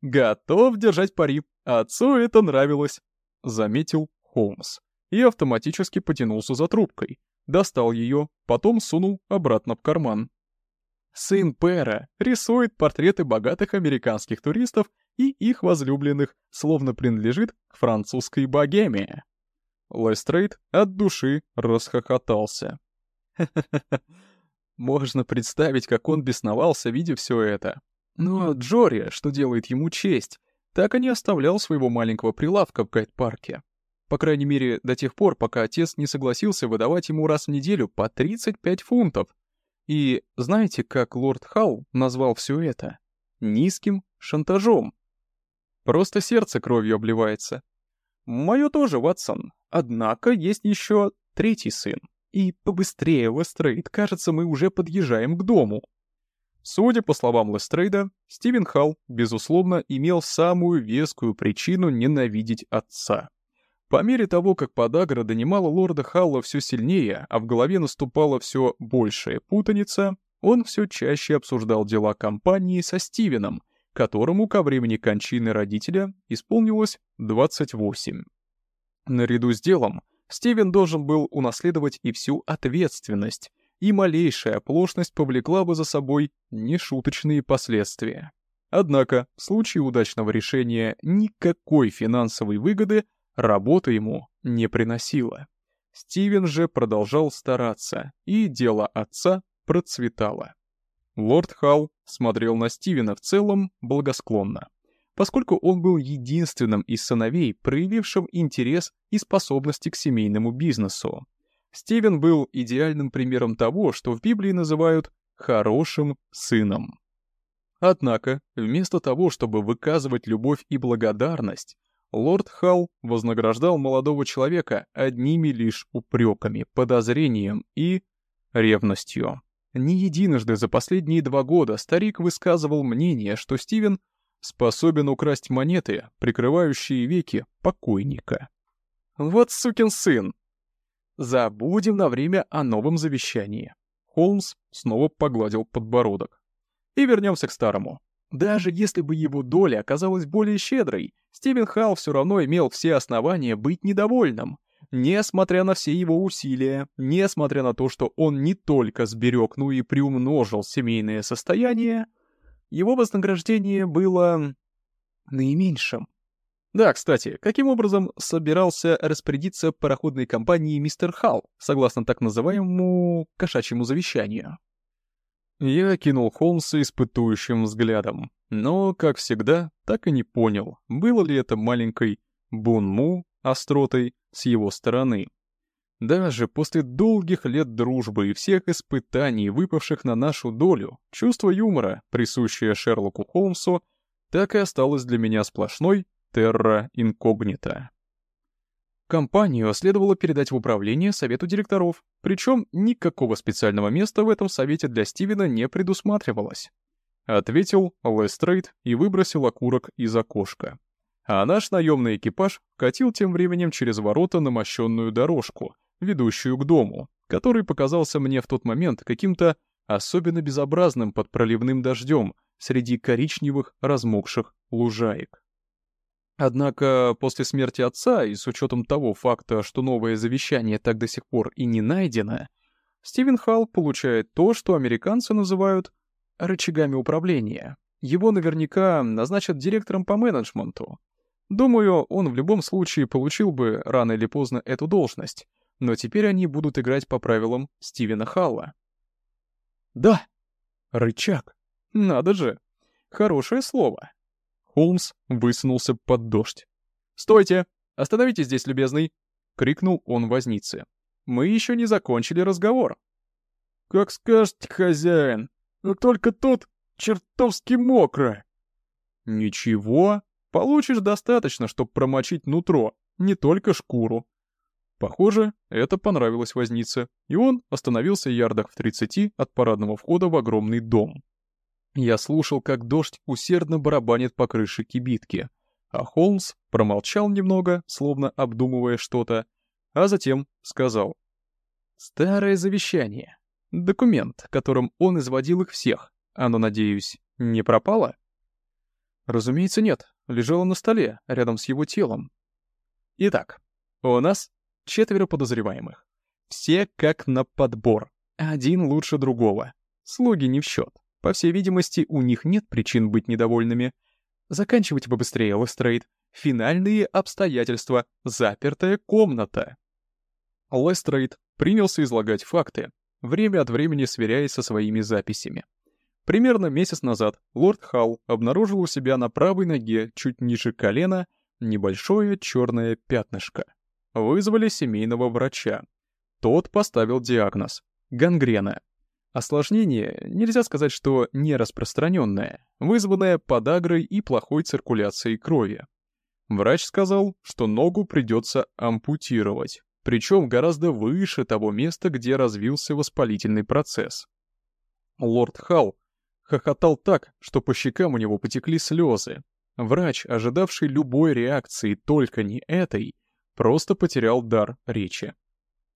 Speaker 1: «Готов держать пари, отцу это нравилось», — заметил Холмс и автоматически потянулся за трубкой, достал ее, потом сунул обратно в карман. Сын Пэра рисует портреты богатых американских туристов и их возлюбленных, словно принадлежит к французской богеме. Лестрейд от души расхохотался. (laughs) Можно представить, как он бесновался, видя все это. Но Джори, что делает ему честь, так и не оставлял своего маленького прилавка в гайд-парке. По крайней мере, до тех пор, пока отец не согласился выдавать ему раз в неделю по 35 фунтов. И знаете, как лорд Халл назвал все это? Низким шантажом. Просто сердце кровью обливается. Мое тоже, Ватсон. Однако есть еще третий сын. И побыстрее, Лестрейд, кажется, мы уже подъезжаем к дому. Судя по словам Лестрейда, Стивен Халл, безусловно, имел самую вескую причину ненавидеть отца. По мере того, как подагра донимала лорда Халла все сильнее, а в голове наступала все большая путаница, он все чаще обсуждал дела компании со Стивеном, которому ко времени кончины родителя исполнилось 28. Наряду с делом Стивен должен был унаследовать и всю ответственность, и малейшая оплошность повлекла бы за собой нешуточные последствия. Однако, в случае удачного решения никакой финансовой выгоды работа ему не приносила. Стивен же продолжал стараться, и дело отца процветало. Лорд Халл смотрел на Стивена в целом благосклонно, поскольку он был единственным из сыновей, проявившим интерес и способности к семейному бизнесу. Стивен был идеальным примером того, что в Библии называют «хорошим сыном». Однако, вместо того, чтобы выказывать любовь и благодарность, лорд Халл вознаграждал молодого человека одними лишь упреками, подозрением и ревностью. Не единожды за последние два года старик высказывал мнение, что Стивен способен украсть монеты, прикрывающие веки покойника. Вот сукин сын! Забудем на время о новом завещании. Холмс снова погладил подбородок. И вернемся к старому. Даже если бы его доля оказалась более щедрой, Стивен Халл все равно имел все основания быть недовольным. Несмотря на все его усилия, несмотря на то, что он не только сберег, но и приумножил семейное состояние, его вознаграждение было наименьшим. Да, кстати, каким образом собирался распорядиться пароходной компанией мистер Халл, согласно так называемому кошачьему завещанию? Я кинул Холмса испытующим взглядом, но, как всегда, так и не понял, было ли это маленькой бунму остротой с его стороны. Даже после долгих лет дружбы и всех испытаний, выпавших на нашу долю, чувство юмора, присущее Шерлоку Холмсу, так и осталось для меня сплошной терра инкогнита. Компанию следовало передать в управление совету директоров, причем никакого специального места в этом совете для Стивена не предусматривалось. Ответил Лестрейд и выбросил окурок из окошка. А наш наемный экипаж катил тем временем через ворота на мощенную дорожку, ведущую к дому, который показался мне в тот момент каким-то особенно безобразным под проливным дождем среди коричневых размокших лужаек. Однако после смерти отца и с учетом того факта, что новое завещание так до сих пор и не найдено, Стивен Халл получает то, что американцы называют рычагами управления. Его наверняка назначат директором по менеджменту. Думаю, он в любом случае получил бы рано или поздно эту должность, но теперь они будут играть по правилам Стивена Халла. Да, рычаг. Надо же. Хорошее слово. Холмс высунулся под дождь. «Стойте! Остановитесь здесь, любезный!» — крикнул он вознице. «Мы еще не закончили разговор». «Как скажете, хозяин, но только тут чертовски мокро». «Ничего, получишь достаточно, чтобы промочить нутро, не только шкуру». Похоже, это понравилось вознице, и он остановился ярдах в тридцати от парадного входа в огромный дом. Я слушал, как дождь усердно барабанит по крыше кибитки, а Холмс промолчал немного, словно обдумывая что-то, а затем сказал. «Старое завещание. Документ, которым он изводил их всех. Оно, надеюсь, не пропало?» «Разумеется, нет. Лежало на столе, рядом с его телом. Итак, у нас четверо подозреваемых. Все как на подбор. Один лучше другого. Слуги не в счет. По всей видимости, у них нет причин быть недовольными. Заканчивайте побыстрее, Лестрейд. Финальные обстоятельства. Запертая комната. Лестрейд принялся излагать факты, время от времени сверяясь со своими записями. Примерно месяц назад лорд Халл обнаружил у себя на правой ноге, чуть ниже колена, небольшое черное пятнышко. Вызвали семейного врача. Тот поставил диагноз — гангрена. Осложнение, нельзя сказать, что не распространенное, вызванное подагрой и плохой циркуляцией крови. Врач сказал, что ногу придется ампутировать, причем гораздо выше того места, где развился воспалительный процесс. Лорд Халл хохотал так, что по щекам у него потекли слезы. Врач, ожидавший любой реакции, только не этой, просто потерял дар речи.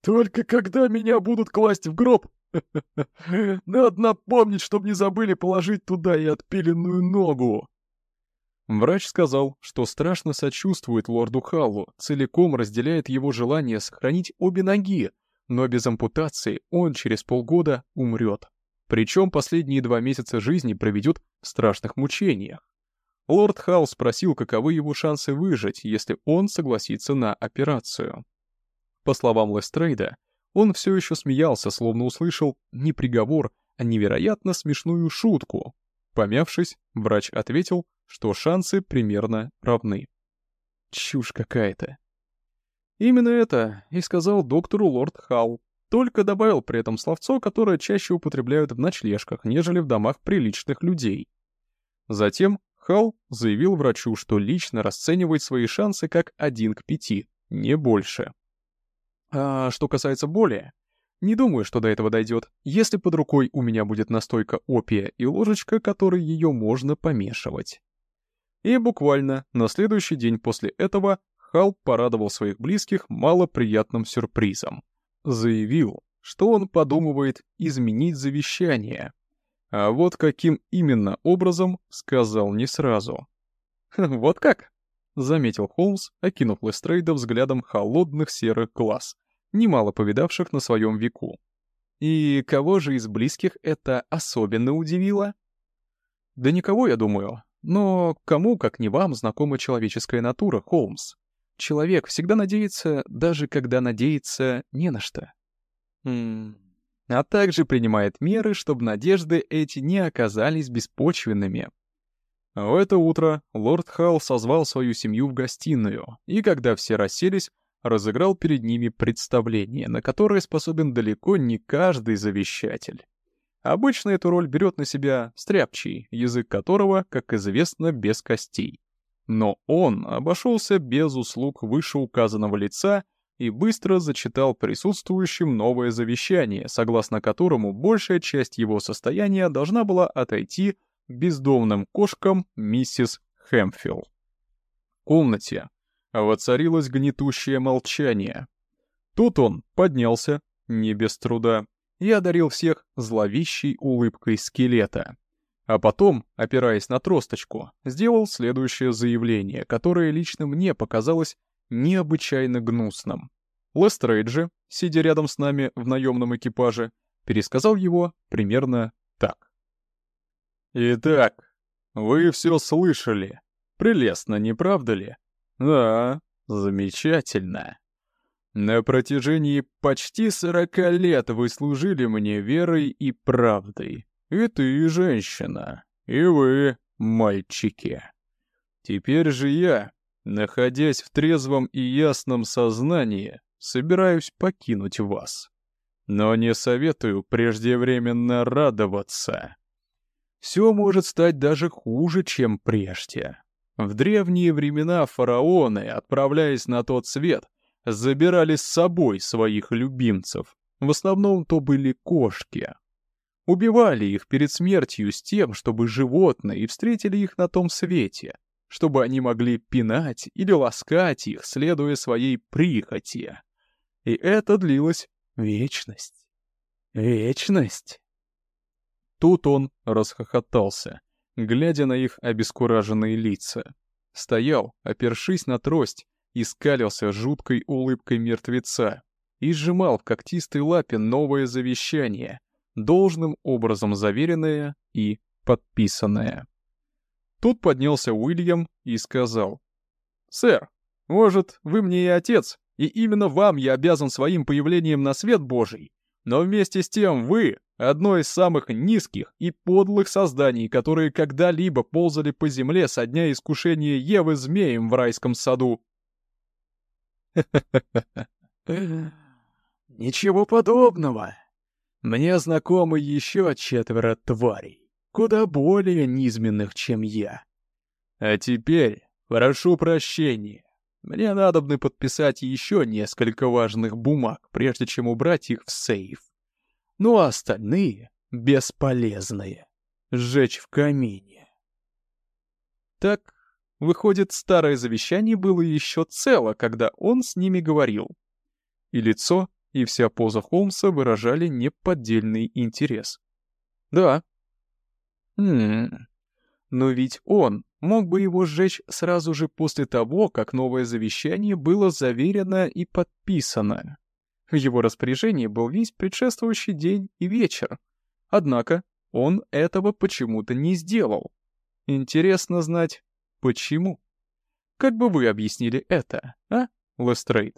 Speaker 1: «Только когда меня будут класть в гроб, (laughs) Надо напомнить, чтоб не забыли положить туда и отпиленную ногу. Врач сказал, что страшно сочувствует лорду Халлу, целиком разделяет его желание сохранить обе ноги, но без ампутации он через полгода умрет. Причем последние два месяца жизни проведет в страшных мучениях. Лорд Халл спросил, каковы его шансы выжить, если он согласится на операцию. По словам Лестрейда, он все еще смеялся, словно услышал не приговор, а невероятно смешную шутку. Помявшись, врач ответил, что шансы примерно равны. Чушь какая-то. Именно это и сказал доктору лорд Халл, только добавил при этом словцо, которое чаще употребляют в ночлежках, нежели в домах приличных людей. Затем Халл заявил врачу, что лично расценивает свои шансы как один к пяти, не больше. А что касается боли, не думаю, что до этого дойдет, если под рукой у меня будет настойка опия и ложечка, которой ее можно помешивать. И буквально на следующий день после этого Хал порадовал своих близких малоприятным сюрпризом. Заявил, что он подумывает изменить завещание. А вот каким именно образом, сказал не сразу. «Вот как?» — заметил Холмс, окинув Лестрейда взглядом холодных серых глаз, немало повидавших на своем веку. «И кого же из близких это особенно удивило?» «Да никого, я думаю. Но кому, как не вам, знакома человеческая натура, Холмс? Человек всегда надеется, даже когда надеется не на что. М а также принимает меры, чтобы надежды эти не оказались беспочвенными. В это утро лорд Халл созвал свою семью в гостиную, и когда все расселись, разыграл перед ними представление, на которое способен далеко не каждый завещатель. Обычно эту роль берет на себя стряпчий, язык которого, как известно, без костей. Но он обошелся без услуг вышеуказанного лица и быстро зачитал присутствующим новое завещание, согласно которому большая часть его состояния должна была отойти бездомным кошкам миссис Хэмфилл. В комнате воцарилось гнетущее молчание. Тут он поднялся, не без труда, и одарил всех зловещей улыбкой скелета. А потом, опираясь на тросточку, сделал следующее заявление, которое лично мне показалось необычайно гнусным. Лестрейд же, сидя рядом с нами в наемном экипаже, пересказал его примерно так. «Итак, вы все слышали. Прелестно, не правда ли? Да, замечательно. На протяжении почти сорока лет вы служили мне верой и правдой. И ты, женщина, и вы, мальчики. Теперь же я, находясь в трезвом и ясном сознании, собираюсь покинуть вас. Но не советую преждевременно радоваться. Все может стать даже хуже, чем прежде. В древние времена фараоны, отправляясь на тот свет, забирали с собой своих любимцев. В основном то были кошки. Убивали их перед смертью с тем, чтобы животные встретили их на том свете, чтобы они могли пинать или ласкать их, следуя своей прихоти. И это длилось вечность. Вечность. Тут он расхохотался, глядя на их обескураженные лица. Стоял, опершись на трость, и скалился жуткой улыбкой мертвеца и сжимал в когтистой лапе новое завещание, должным образом заверенное и подписанное. Тут поднялся Уильям и сказал, «Сэр, может, вы мне и отец, и именно вам я обязан своим появлением на свет Божий, но вместе с тем вы — одно из самых низких и подлых созданий, которые когда-либо ползали по земле со дня искушения Евы змеем в райском саду. (laughs) Ничего подобного. Мне знакомы еще четверо тварей, куда более низменных, чем я. А теперь прошу прощения. Мне надобно подписать еще несколько важных бумаг, прежде чем убрать их в сейф. Ну а остальные — бесполезные. Сжечь в камине. Так Выходит, старое завещание было еще цело, когда он с ними говорил. И лицо, и вся поза Холмса выражали неподдельный интерес. Да. Хм. Но ведь он мог бы его сжечь сразу же после того, как новое завещание было заверено и подписано. В его распоряжении был весь предшествующий день и вечер. Однако он этого почему-то не сделал. Интересно знать, почему. Как бы вы объяснили это, а, Лестрейд?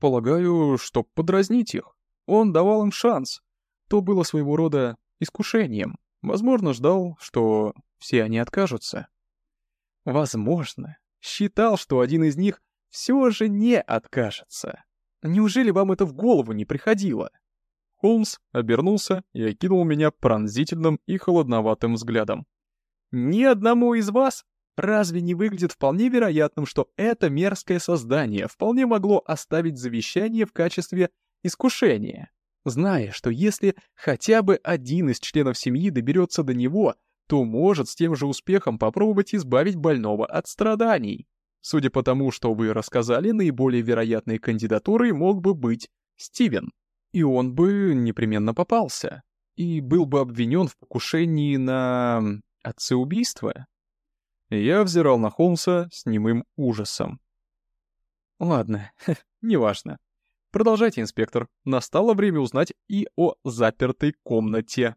Speaker 1: Полагаю, чтоб подразнить их. Он давал им шанс. То было своего рода искушением. Возможно, ждал, что все они откажутся. Возможно, считал, что один из них все же не откажется. Неужели вам это в голову не приходило? Холмс обернулся и окинул меня пронзительным и холодноватым взглядом. «Ни одному из вас разве не выглядит вполне вероятным, что это мерзкое создание вполне могло оставить завещание в качестве искушения, зная, что если хотя бы один из членов семьи доберется до него, то может с тем же успехом попробовать избавить больного от страданий. Судя по тому, что вы рассказали, наиболее вероятной кандидатурой мог бы быть Стивен. И он бы непременно попался. И был бы обвинен в покушении на... отцеубийство. Я взирал на Холмса с немым ужасом. Ладно, (laughs) неважно. Продолжайте, инспектор. Настало время узнать и о запертой комнате.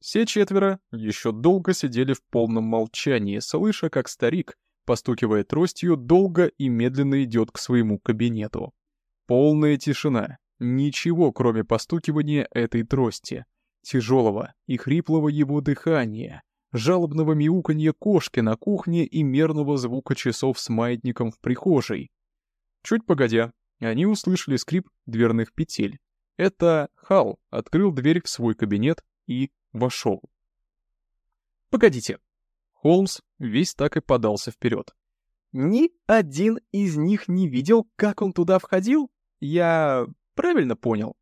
Speaker 1: Все четверо еще долго сидели в полном молчании, слыша, как старик, постукивая тростью, долго и медленно идет к своему кабинету. Полная тишина. Ничего, кроме постукивания этой трости. Тяжелого и хриплого его дыхания, жалобного мяуканья кошки на кухне и мерного звука часов с маятником в прихожей. Чуть погодя, они услышали скрип дверных петель. Это Хал открыл дверь в свой кабинет и вошел. «Погодите». Холмс весь так и подался вперед. «Ни один из них не видел, как он туда входил? Я правильно понял?»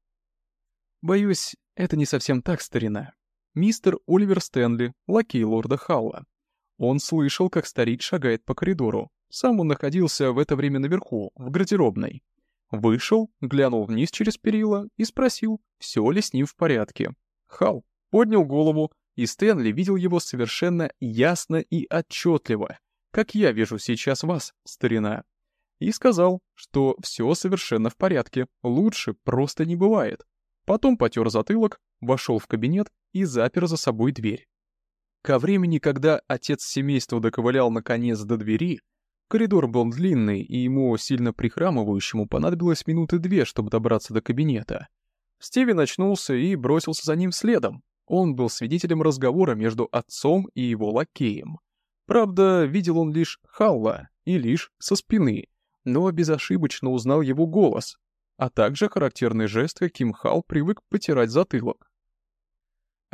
Speaker 1: «Боюсь, это не совсем так, старина. Мистер Оливер Стэнли, лакей лорда Халла. Он слышал, как старик шагает по коридору. Сам он находился в это время наверху, в гардеробной. Вышел, глянул вниз через перила и спросил, все ли с ним в порядке. Хал поднял голову, и Стэнли видел его совершенно ясно и отчетливо, как я вижу сейчас вас, старина. И сказал, что все совершенно в порядке, лучше просто не бывает. Потом потер затылок, вошел в кабинет и запер за собой дверь. Ко времени, когда отец семейства доковылял наконец до двери, коридор был длинный, и ему, сильно прихрамывающему, понадобилось минуты две, чтобы добраться до кабинета. Стивен очнулся и бросился за ним следом, он был свидетелем разговора между отцом и его лакеем. Правда, видел он лишь Халла и лишь со спины, но безошибочно узнал его голос, а также характерный жест, каким Халл привык потирать затылок.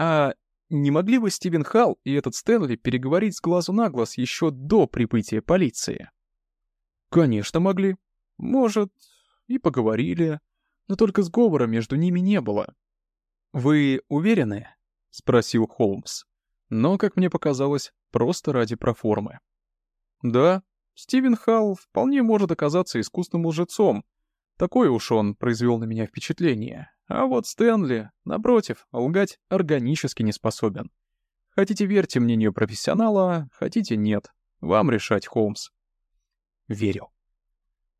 Speaker 1: А не могли бы Стивен Халл и этот Стэнли переговорить с глазу на глаз еще до прибытия полиции? Конечно, могли. Может, и поговорили, но только сговора между ними не было. Вы уверены? — спросил Холмс. Но, как мне показалось, просто ради проформы. «Да, Стивен Халл вполне может оказаться искусным лжецом. Такое уж он произвел на меня впечатление. А вот Стэнли, напротив, лгать органически не способен. Хотите верьте мнению профессионала, хотите нет. Вам решать, Холмс». Верю.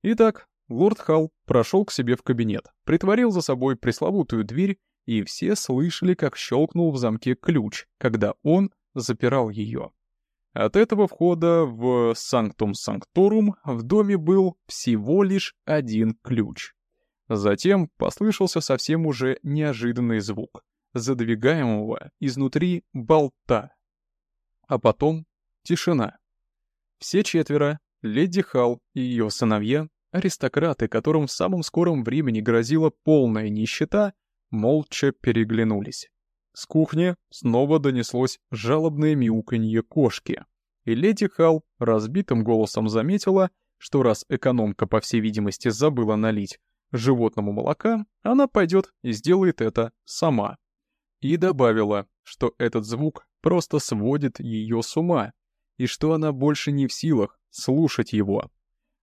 Speaker 1: Итак, лорд Халл прошел к себе в кабинет, притворил за собой пресловутую дверь и все слышали, как щелкнул в замке ключ, когда он запирал ее. От этого входа в Санктум Санкторум в доме был всего лишь один ключ. Затем послышался совсем уже неожиданный звук, задвигаемого изнутри болта. А потом тишина. Все четверо, леди Хал и ее сыновья, аристократы, которым в самом скором времени грозила полная нищета, молча переглянулись. С кухни снова донеслось жалобное мяуканье кошки, и леди Хал разбитым голосом заметила, что раз экономка, по всей видимости, забыла налить животному молока, она пойдет и сделает это сама. И добавила, что этот звук просто сводит ее с ума, и что она больше не в силах слушать его.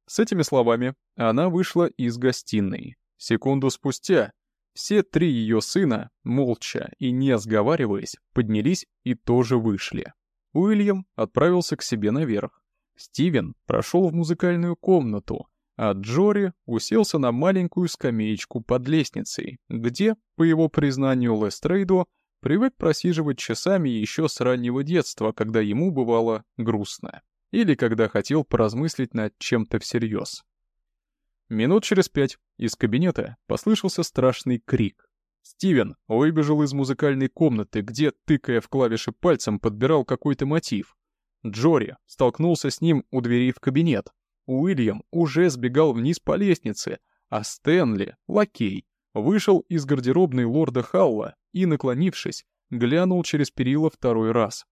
Speaker 1: С этими словами она вышла из гостиной. Секунду спустя все три ее сына, молча и не сговариваясь, поднялись и тоже вышли. Уильям отправился к себе наверх. Стивен прошел в музыкальную комнату, а Джори уселся на маленькую скамеечку под лестницей, где, по его признанию Лестрейду, привык просиживать часами еще с раннего детства, когда ему бывало грустно, или когда хотел поразмыслить над чем-то всерьез. Минут через пять из кабинета послышался страшный крик. Стивен выбежал из музыкальной комнаты, где, тыкая в клавиши пальцем, подбирал какой-то мотив. Джори столкнулся с ним у двери в кабинет. Уильям уже сбегал вниз по лестнице, а Стэнли, лакей, вышел из гардеробной лорда Халла и, наклонившись, глянул через перила второй раз.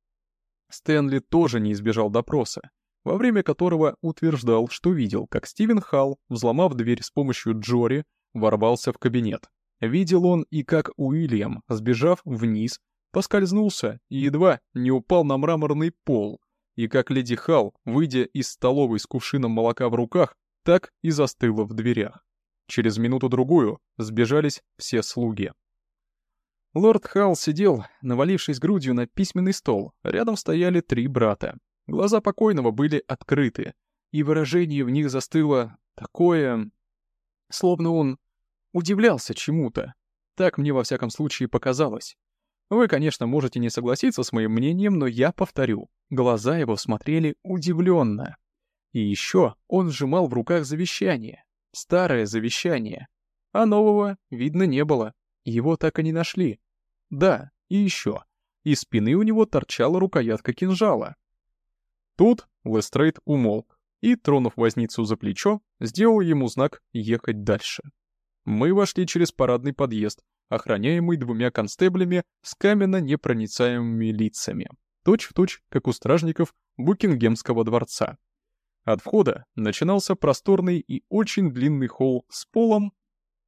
Speaker 1: Стэнли тоже не избежал допроса, во время которого утверждал, что видел, как Стивен Халл, взломав дверь с помощью Джори, ворвался в кабинет. Видел он и как Уильям, сбежав вниз, поскользнулся и едва не упал на мраморный пол, и как леди Халл, выйдя из столовой с кувшином молока в руках, так и застыла в дверях. Через минуту-другую сбежались все слуги. Лорд Халл сидел, навалившись грудью на письменный стол. Рядом стояли три брата. Глаза покойного были открыты, и выражение в них застыло такое... Словно он удивлялся чему-то. Так мне во всяком случае показалось. Вы, конечно, можете не согласиться с моим мнением, но я повторю. Глаза его смотрели удивленно. И еще он сжимал в руках завещание. Старое завещание. А нового, видно, не было. Его так и не нашли. Да, и еще. Из спины у него торчала рукоятка кинжала. Тут Лестрейд умолк и, тронув возницу за плечо, сделал ему знак «ехать дальше». Мы вошли через парадный подъезд, охраняемый двумя констеблями с каменно-непроницаемыми лицами, точь-в-точь, точь, как у стражников Букингемского дворца. От входа начинался просторный и очень длинный холл с полом,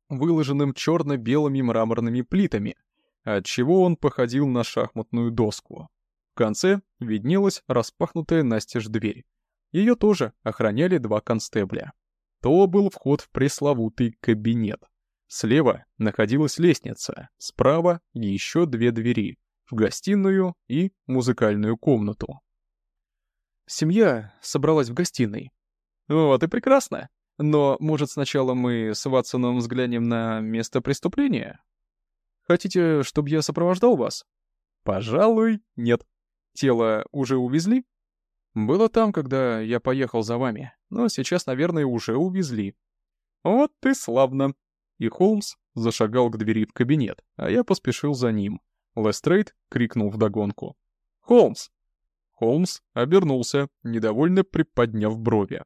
Speaker 1: выложенным черно-белыми мраморными плитами, отчего он походил на шахматную доску. В конце виднелась распахнутая настежь дверь. Ее тоже охраняли два констебля. То был вход в пресловутый кабинет. Слева находилась лестница, справа еще две двери, в гостиную и музыкальную комнату. Семья собралась в гостиной. Вот и прекрасно. Но, может, сначала мы с Ватсоном взглянем на место преступления? Хотите, чтобы я сопровождал вас? Пожалуй, нет. Тело уже увезли? Было там, когда я поехал за вами, но сейчас, наверное, уже увезли. Вот ты славно. И Холмс зашагал к двери в кабинет, а я поспешил за ним. Лестрейд крикнул вдогонку. «Холмс!» Холмс обернулся, недовольно приподняв брови.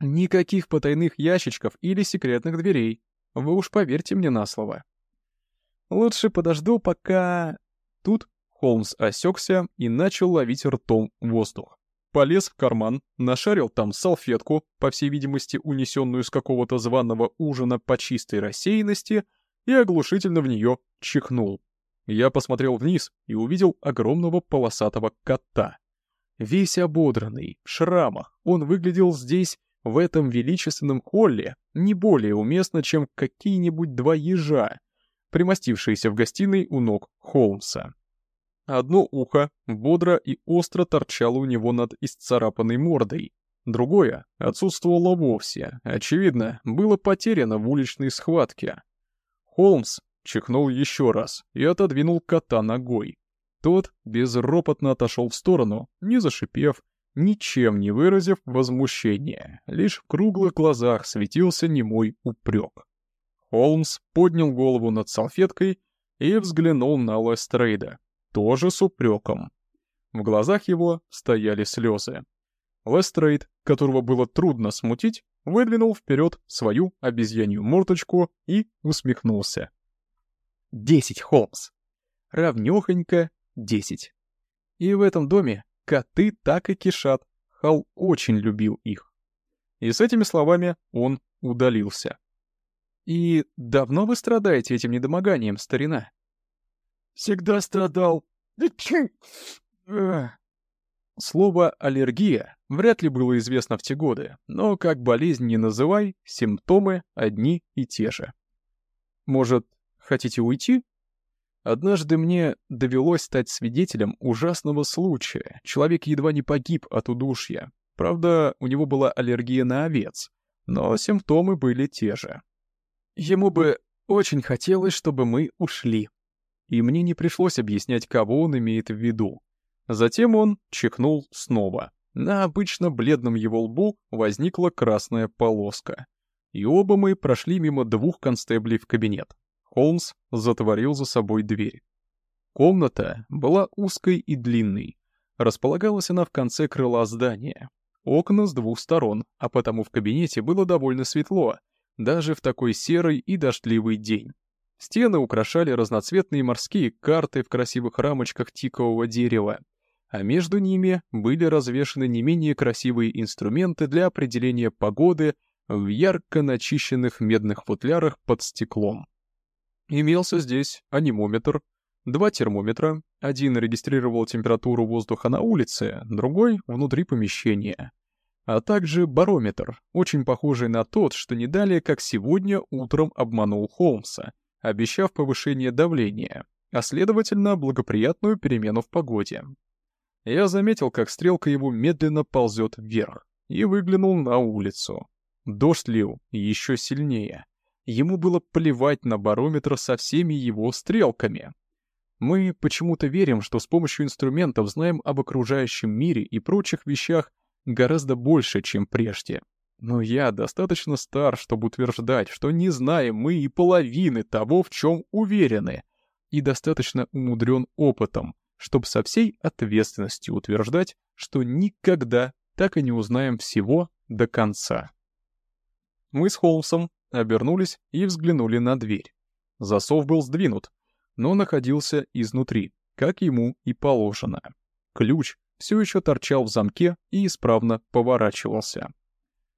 Speaker 1: «Никаких потайных ящичков или секретных дверей. Вы уж поверьте мне на слово. Лучше подожду, пока...» Тут Холмс осекся и начал ловить ртом воздух. Полез в карман, нашарил там салфетку, по всей видимости унесенную с какого-то званого ужина по чистой рассеянности, и оглушительно в нее чихнул. Я посмотрел вниз и увидел огромного полосатого кота. Весь ободранный, в шрамах, он выглядел здесь, в этом величественном холле, не более уместно, чем какие-нибудь два ежа, примостившиеся в гостиной у ног Холмса. Одно ухо бодро и остро торчало у него над исцарапанной мордой. Другое отсутствовало вовсе, очевидно, было потеряно в уличной схватке. Холмс чихнул еще раз и отодвинул кота ногой. Тот безропотно отошел в сторону, не зашипев, ничем не выразив возмущения, лишь в круглых глазах светился немой упрек. Холмс поднял голову над салфеткой и взглянул на Лестрейда, тоже с упреком. В глазах его стояли слезы. Лестрейд, которого было трудно смутить, выдвинул вперед свою обезьянью мордочку и усмехнулся. «Десять, Холмс! Равнёхонько десять. И в этом доме коты так и кишат, Хал очень любил их». И с этими словами он удалился. «И давно вы страдаете этим недомоганием, старина?» Всегда страдал. Слово «аллергия» вряд ли было известно в те годы, но как болезнь не называй, симптомы одни и те же. Может, хотите уйти? Однажды мне довелось стать свидетелем ужасного случая. Человек едва не погиб от удушья. Правда, у него была аллергия на овец, но симптомы были те же. Ему бы очень хотелось, чтобы мы ушли. И мне не пришлось объяснять, кого он имеет в виду. Затем он чихнул снова. На обычно бледном его лбу возникла красная полоска. И оба мы прошли мимо двух констеблей в кабинет. Холмс затворил за собой дверь. Комната была узкой и длинной. Располагалась она в конце крыла здания. Окна с двух сторон, а потому в кабинете было довольно светло, даже в такой серый и дождливый день. Стены украшали разноцветные морские карты в красивых рамочках тикового дерева, а между ними были развешаны не менее красивые инструменты для определения погоды в ярко начищенных медных футлярах под стеклом. Имелся здесь анимометр, два термометра, один регистрировал температуру воздуха на улице, другой — внутри помещения. А также барометр, очень похожий на тот, что не далее, как сегодня утром обманул Холмса, обещав повышение давления, а следовательно, благоприятную перемену в погоде. Я заметил, как стрелка его медленно ползет вверх, и выглянул на улицу. Дождь лил еще сильнее. Ему было плевать на барометр со всеми его стрелками. Мы почему-то верим, что с помощью инструментов знаем об окружающем мире и прочих вещах гораздо больше, чем прежде. Но я достаточно стар, чтобы утверждать, что не знаем мы и половины того, в чем уверены, и достаточно умудрен опытом, чтобы со всей ответственностью утверждать, что никогда так и не узнаем всего до конца. Мы с Холмсом обернулись и взглянули на дверь. Засов был сдвинут, но находился изнутри, как ему и положено. Ключ все еще торчал в замке и исправно поворачивался.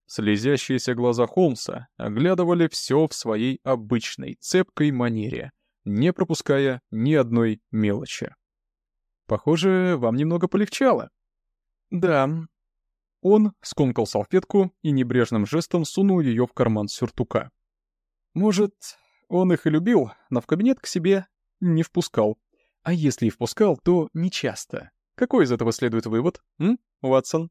Speaker 1: Слезящиеся глаза Холмса оглядывали все в своей обычной, цепкой манере, не пропуская ни одной мелочи. «Похоже, вам немного полегчало». «Да, он скомкал салфетку и небрежным жестом сунул ее в карман сюртука. Может, он их и любил, но в кабинет к себе не впускал. А если и впускал, то нечасто. Какой из этого следует вывод, м, Ватсон?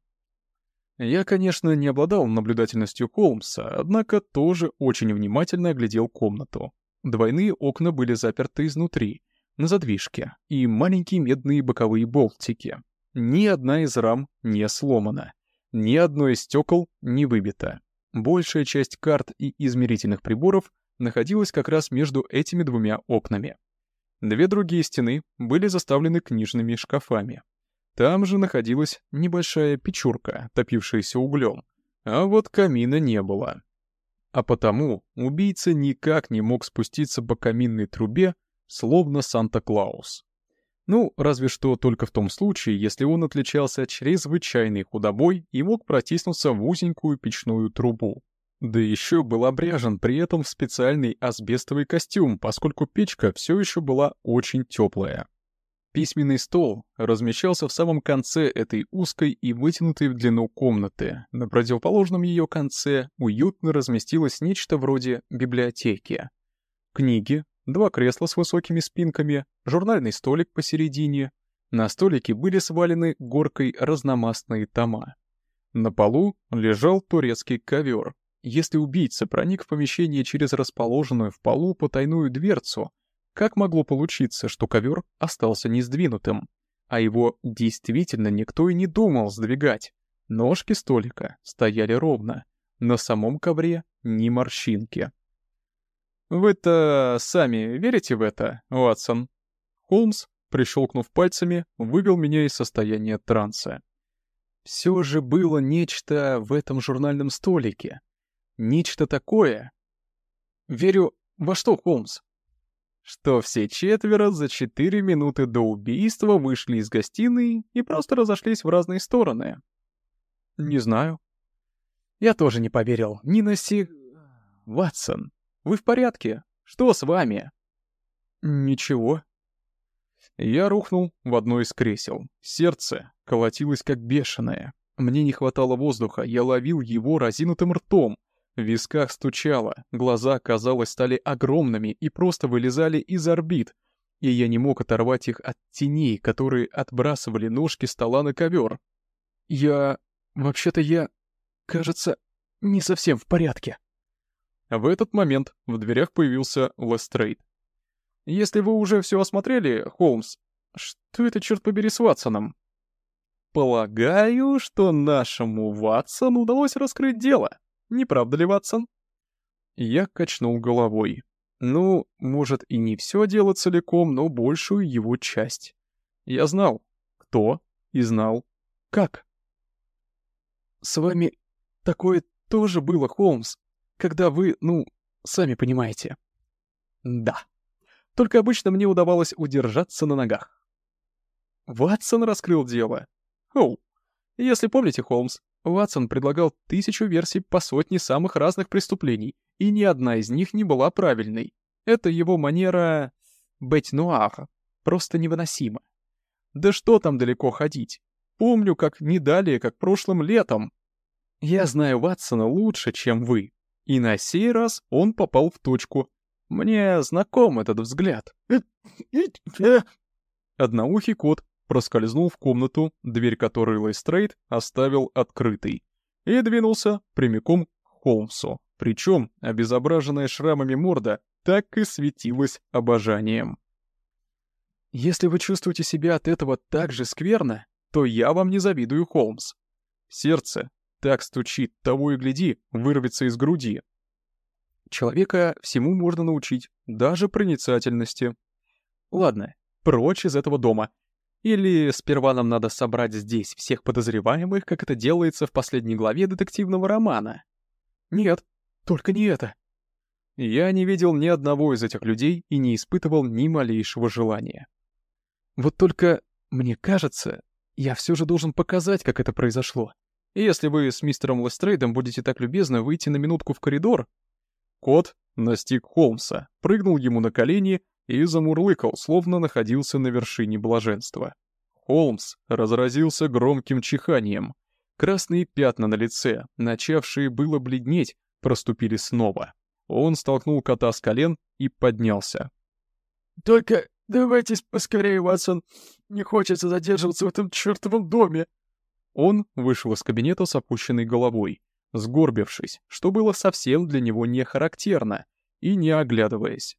Speaker 1: Я, конечно, не обладал наблюдательностью Холмса, однако тоже очень внимательно оглядел комнату. Двойные окна были заперты изнутри, на задвижке, и маленькие медные боковые болтики. Ни одна из рам не сломана. Ни одно из стекол не выбито. Большая часть карт и измерительных приборов находилась как раз между этими двумя окнами. Две другие стены были заставлены книжными шкафами. Там же находилась небольшая печурка, топившаяся углем, а вот камина не было. А потому убийца никак не мог спуститься по каминной трубе, словно Санта-Клаус. Ну, разве что только в том случае, если он отличался чрезвычайной худобой и мог протиснуться в узенькую печную трубу. Да еще был обряжен при этом в специальный асбестовый костюм, поскольку печка все еще была очень теплая. Письменный стол размещался в самом конце этой узкой и вытянутой в длину комнаты. На противоположном ее конце уютно разместилось нечто вроде библиотеки. Книги, два кресла с высокими спинками, журнальный столик посередине. На столике были свалены горкой разномастные тома. На полу лежал турецкий ковер. Если убийца проник в помещение через расположенную в полу потайную дверцу, как могло получиться, что ковер остался не сдвинутым, а его действительно никто и не думал сдвигать? Ножки столика стояли ровно, на самом ковре ни морщинки. «Вы-то сами верите в это, Уотсон?» Холмс, прищелкнув пальцами, вывел меня из состояния транса. Все же было нечто в этом журнальном столике. Нечто такое. Верю во что, Холмс? Что все четверо за четыре минуты до убийства вышли из гостиной и просто разошлись в разные стороны. Не знаю. Я тоже не поверил. Ни на си... Ватсон, вы в порядке? Что с вами?» «Ничего». Я рухнул в одно из кресел. Сердце колотилось как бешеное. Мне не хватало воздуха, я ловил его разинутым ртом. В висках стучало, глаза, казалось, стали огромными и просто вылезали из орбит. и я не мог оторвать их от теней, которые отбрасывали ножки стола на ковер. «Я... вообще-то я... кажется, не совсем в порядке». В этот момент в дверях появился Лестрейд. «Если вы уже все осмотрели, Холмс, что это, черт побери, с Ватсоном?» «Полагаю, что нашему Ватсону удалось раскрыть дело. Не правда ли, Ватсон?» Я качнул головой. Ну, может и не все дело целиком, но большую его часть. Я знал, кто, и знал, как. С вами такое тоже было, Холмс, когда вы, ну, сами понимаете. Да. Только обычно мне удавалось удержаться на ногах. Ватсон раскрыл дело. Оу. Если помните, Холмс, Ватсон предлагал тысячу версий по сотне самых разных преступлений, и ни одна из них не была правильной. Это его манера быть нуар, просто невыносимо. Да что там далеко ходить? Помню, как не далее, как прошлым летом. Я знаю Ватсона лучше, чем вы. И на сей раз он попал в точку. Мне знаком этот взгляд. Одноухий кот проскользнул в комнату, дверь которой Лейстрейд оставил открытой, и двинулся прямиком к Холмсу. Причем обезображенная шрамами морда так и светилась обожанием. «Если вы чувствуете себя от этого так же скверно, то я вам не завидую, Холмс. Сердце так стучит, того и гляди, вырвется из груди. Человека всему можно научить, даже проницательности. Ладно, прочь из этого дома. Или сперва нам надо собрать здесь всех подозреваемых, как это делается в последней главе детективного романа? Нет, только не это. Я не видел ни одного из этих людей и не испытывал ни малейшего желания. Вот только, мне кажется, я все же должен показать, как это произошло. Если вы с мистером Лестрейдом будете так любезны выйти на минутку в коридор... Кот настиг Холмса, прыгнул ему на колени и замурлыкал, словно находился на вершине блаженства. Холмс разразился громким чиханием. Красные пятна на лице, начавшие было бледнеть, проступили снова. Он столкнул кота с колен и поднялся.
Speaker 2: «Только давайте поскорее, Ватсон. Не хочется задерживаться в этом чертовом доме».
Speaker 1: Он вышел из кабинета с опущенной головой, сгорбившись, что было совсем для него не характерно, и не оглядываясь.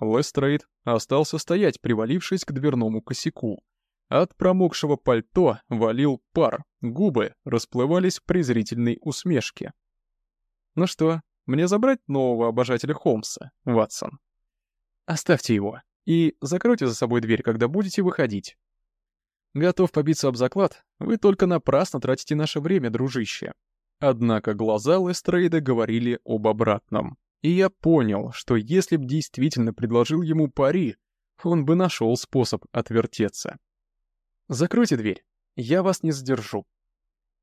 Speaker 1: Лестрейд остался стоять, привалившись к дверному косяку. От промокшего пальто валил пар, губы расплывались в презрительной усмешке. «Ну что, мне забрать нового обожателя Холмса, Ватсон?» «Оставьте его и закройте за собой дверь, когда будете выходить. Готов побиться об заклад, вы только напрасно тратите наше время, дружище. Однако глаза Лестрейда говорили об обратном. И я понял, что если б действительно предложил ему пари, он бы нашел способ отвертеться. «Закройте дверь, я вас не задержу».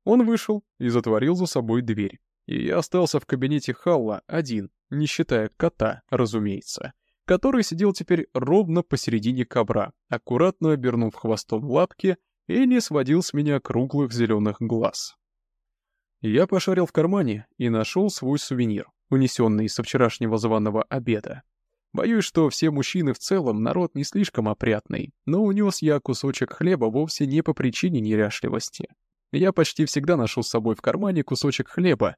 Speaker 1: Он вышел и затворил за собой дверь. И я остался в кабинете Халла один, не считая кота, разумеется который сидел теперь ровно посередине ковра, аккуратно обернув хвостом лапки и не сводил с меня круглых зеленых глаз. Я пошарил в кармане и нашел свой сувенир, унесенный со вчерашнего званого обеда. Боюсь, что все мужчины в целом народ не слишком опрятный, но унес я кусочек хлеба вовсе не по причине неряшливости. Я почти всегда ношу с собой в кармане кусочек хлеба.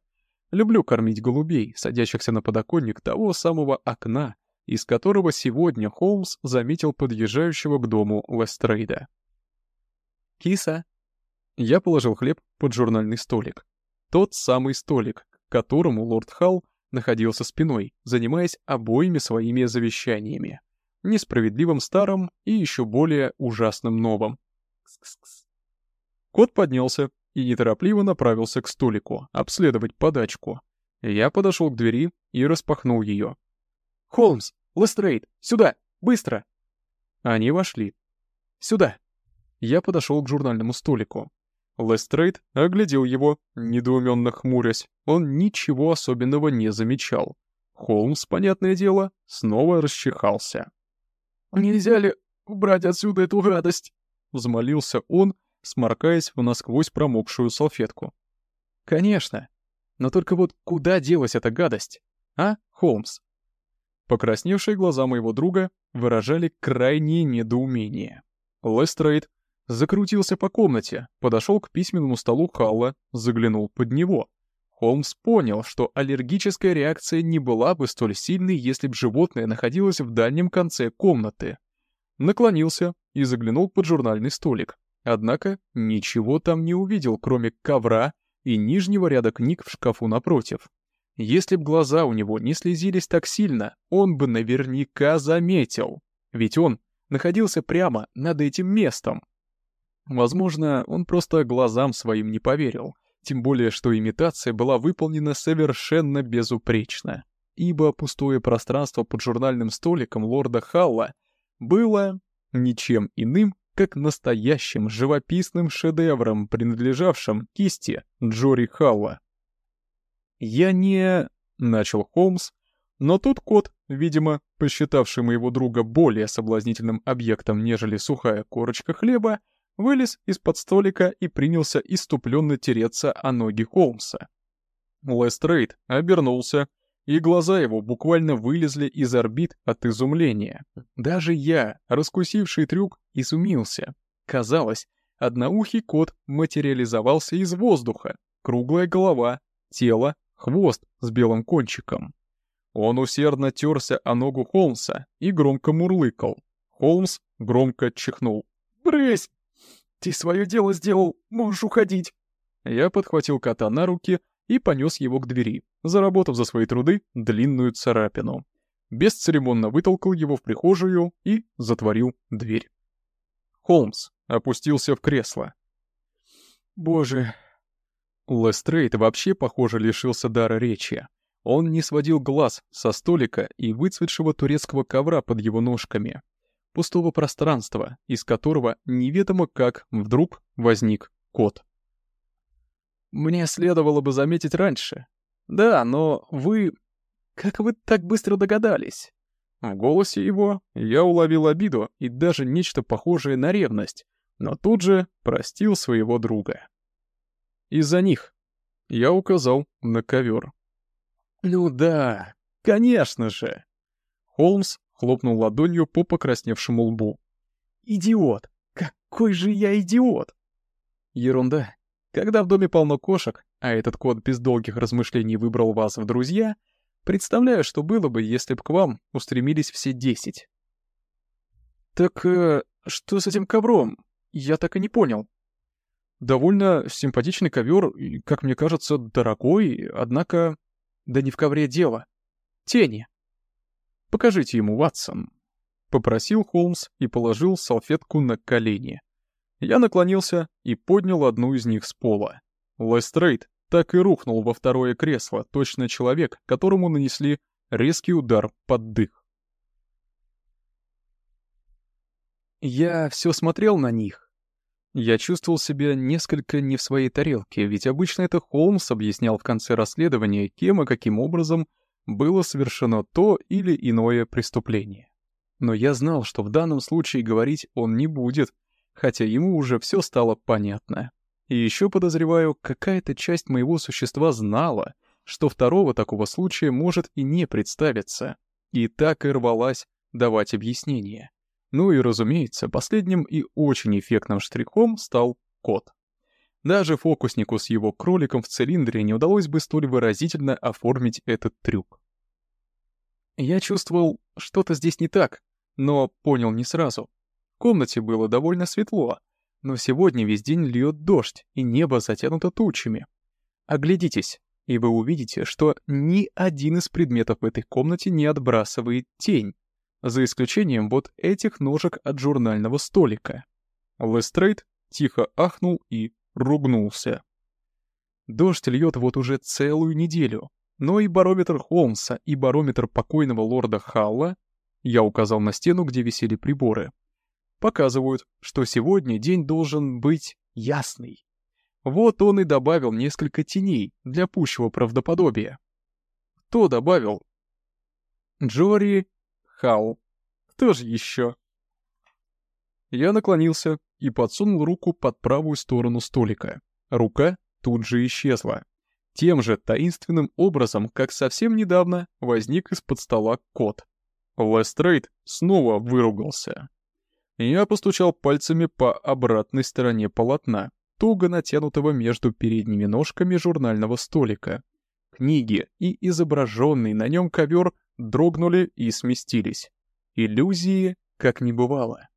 Speaker 1: Люблю кормить голубей, садящихся на подоконник того самого окна, из которого сегодня Холмс заметил подъезжающего к дому Лестрейда. «Киса!» Я положил хлеб под журнальный столик. Тот самый столик, к которому лорд Халл находился спиной, занимаясь обоими своими завещаниями. Несправедливым старым и еще более ужасным новым. Кс -кс -кс. Кот поднялся и неторопливо направился к столику, обследовать подачку. Я подошел к двери и распахнул ее. «Холмс! Лестрейд! Сюда! Быстро!» Они вошли. «Сюда!» Я подошел к журнальному столику. Лестрейд оглядел его, недоуменно хмурясь. Он ничего особенного не замечал. Холмс, понятное дело, снова расчихался.
Speaker 2: «Нельзя ли убрать отсюда эту гадость?»
Speaker 1: Взмолился он, сморкаясь в насквозь промокшую салфетку. «Конечно. Но только вот куда делась эта гадость? А, Холмс?» Покрасневшие глаза моего друга выражали крайнее недоумение. Лестрейд закрутился по комнате, подошел к письменному столу Халла, заглянул под него. Холмс понял, что аллергическая реакция не была бы столь сильной, если бы животное находилось в дальнем конце комнаты. Наклонился и заглянул под журнальный столик. Однако ничего там не увидел, кроме ковра и нижнего ряда книг в шкафу напротив. Если б глаза у него не слезились так сильно, он бы наверняка заметил. Ведь он находился прямо над этим местом. Возможно, он просто глазам своим не поверил, тем более, что имитация была выполнена совершенно безупречно, ибо пустое пространство под журнальным столиком лорда Халла было ничем иным, как настоящим живописным шедевром, принадлежавшим кисти Джори Халла. «Я не...» — начал Холмс, но тут кот, видимо, посчитавший моего друга более соблазнительным объектом, нежели сухая корочка хлеба, вылез из-под столика и принялся иступленно тереться о ноги Холмса. Лестрейд обернулся, и глаза его буквально вылезли из орбит от изумления. Даже я, раскусивший трюк, изумился. Казалось, одноухий кот материализовался из воздуха, круглая голова, тело, хвост с белым кончиком. Он усердно терся о ногу Холмса и громко мурлыкал. Холмс громко чихнул.
Speaker 2: «Брысь! Ты свое дело сделал, можешь уходить!»
Speaker 1: Я подхватил кота на руки и понес его к двери, заработав за свои труды длинную царапину. Бесцеремонно вытолкал его в прихожую и затворил дверь. Холмс опустился в кресло.
Speaker 2: «Боже,
Speaker 1: Лестрейд вообще, похоже, лишился дара речи. Он не сводил глаз со столика и выцветшего турецкого ковра под его ножками. Пустого пространства, из которого неведомо как вдруг возник кот. «Мне следовало бы заметить раньше. Да, но вы... Как вы так быстро догадались?» В голосе его я уловил обиду и даже нечто похожее на ревность, но тут же простил своего друга. Из-за них. Я указал на ковер. «Ну да, конечно же!» Холмс хлопнул ладонью по покрасневшему лбу. «Идиот! Какой же я идиот!» «Ерунда. Когда в доме полно кошек, а этот кот без долгих размышлений выбрал вас в друзья, представляю, что было бы, если б к вам устремились все десять». «Так э, что с этим ковром? Я так и не понял». Довольно симпатичный ковер как мне кажется, дорогой, однако... Да не в ковре дело. Тени. Покажите ему, Ватсон. Попросил Холмс и положил салфетку на колени. Я наклонился и поднял одну из них с пола. Лестрейд так и рухнул во второе кресло, точно человек, которому нанесли резкий удар под дых. Я все смотрел на них, я чувствовал себя несколько не в своей тарелке, ведь обычно это Холмс объяснял в конце расследования, кем и каким образом было совершено то или иное преступление. Но я знал, что в данном случае говорить он не будет, хотя ему уже все стало понятно. И еще подозреваю, какая-то часть моего существа знала, что второго такого случая может и не представиться, и так и рвалась давать объяснение. Ну и, разумеется, последним и очень эффектным штрихом стал кот. Даже фокуснику с его кроликом в цилиндре не удалось бы столь выразительно оформить этот трюк. Я чувствовал, что-то здесь не так, но понял не сразу. В комнате было довольно светло, но сегодня весь день льет дождь, и небо затянуто тучами. Оглядитесь, и вы увидите, что ни один из предметов в этой комнате не отбрасывает тень за исключением вот этих ножек от журнального столика. Лестрейд тихо ахнул и ругнулся. Дождь льет вот уже целую неделю, но и барометр Холмса, и барометр покойного лорда Халла, я указал на стену, где висели приборы, показывают, что сегодня день должен быть ясный. Вот он и добавил несколько теней для пущего правдоподобия. Кто добавил? Джори Хау. Кто же еще? Я наклонился и подсунул руку под правую сторону столика. Рука тут же исчезла. Тем же таинственным образом, как совсем недавно возник из-под стола кот. Лестрейд снова выругался. Я постучал пальцами по обратной стороне полотна, туго натянутого между передними ножками журнального столика. Книги и изображенный на нем ковер дрогнули и сместились. Иллюзии как не бывало.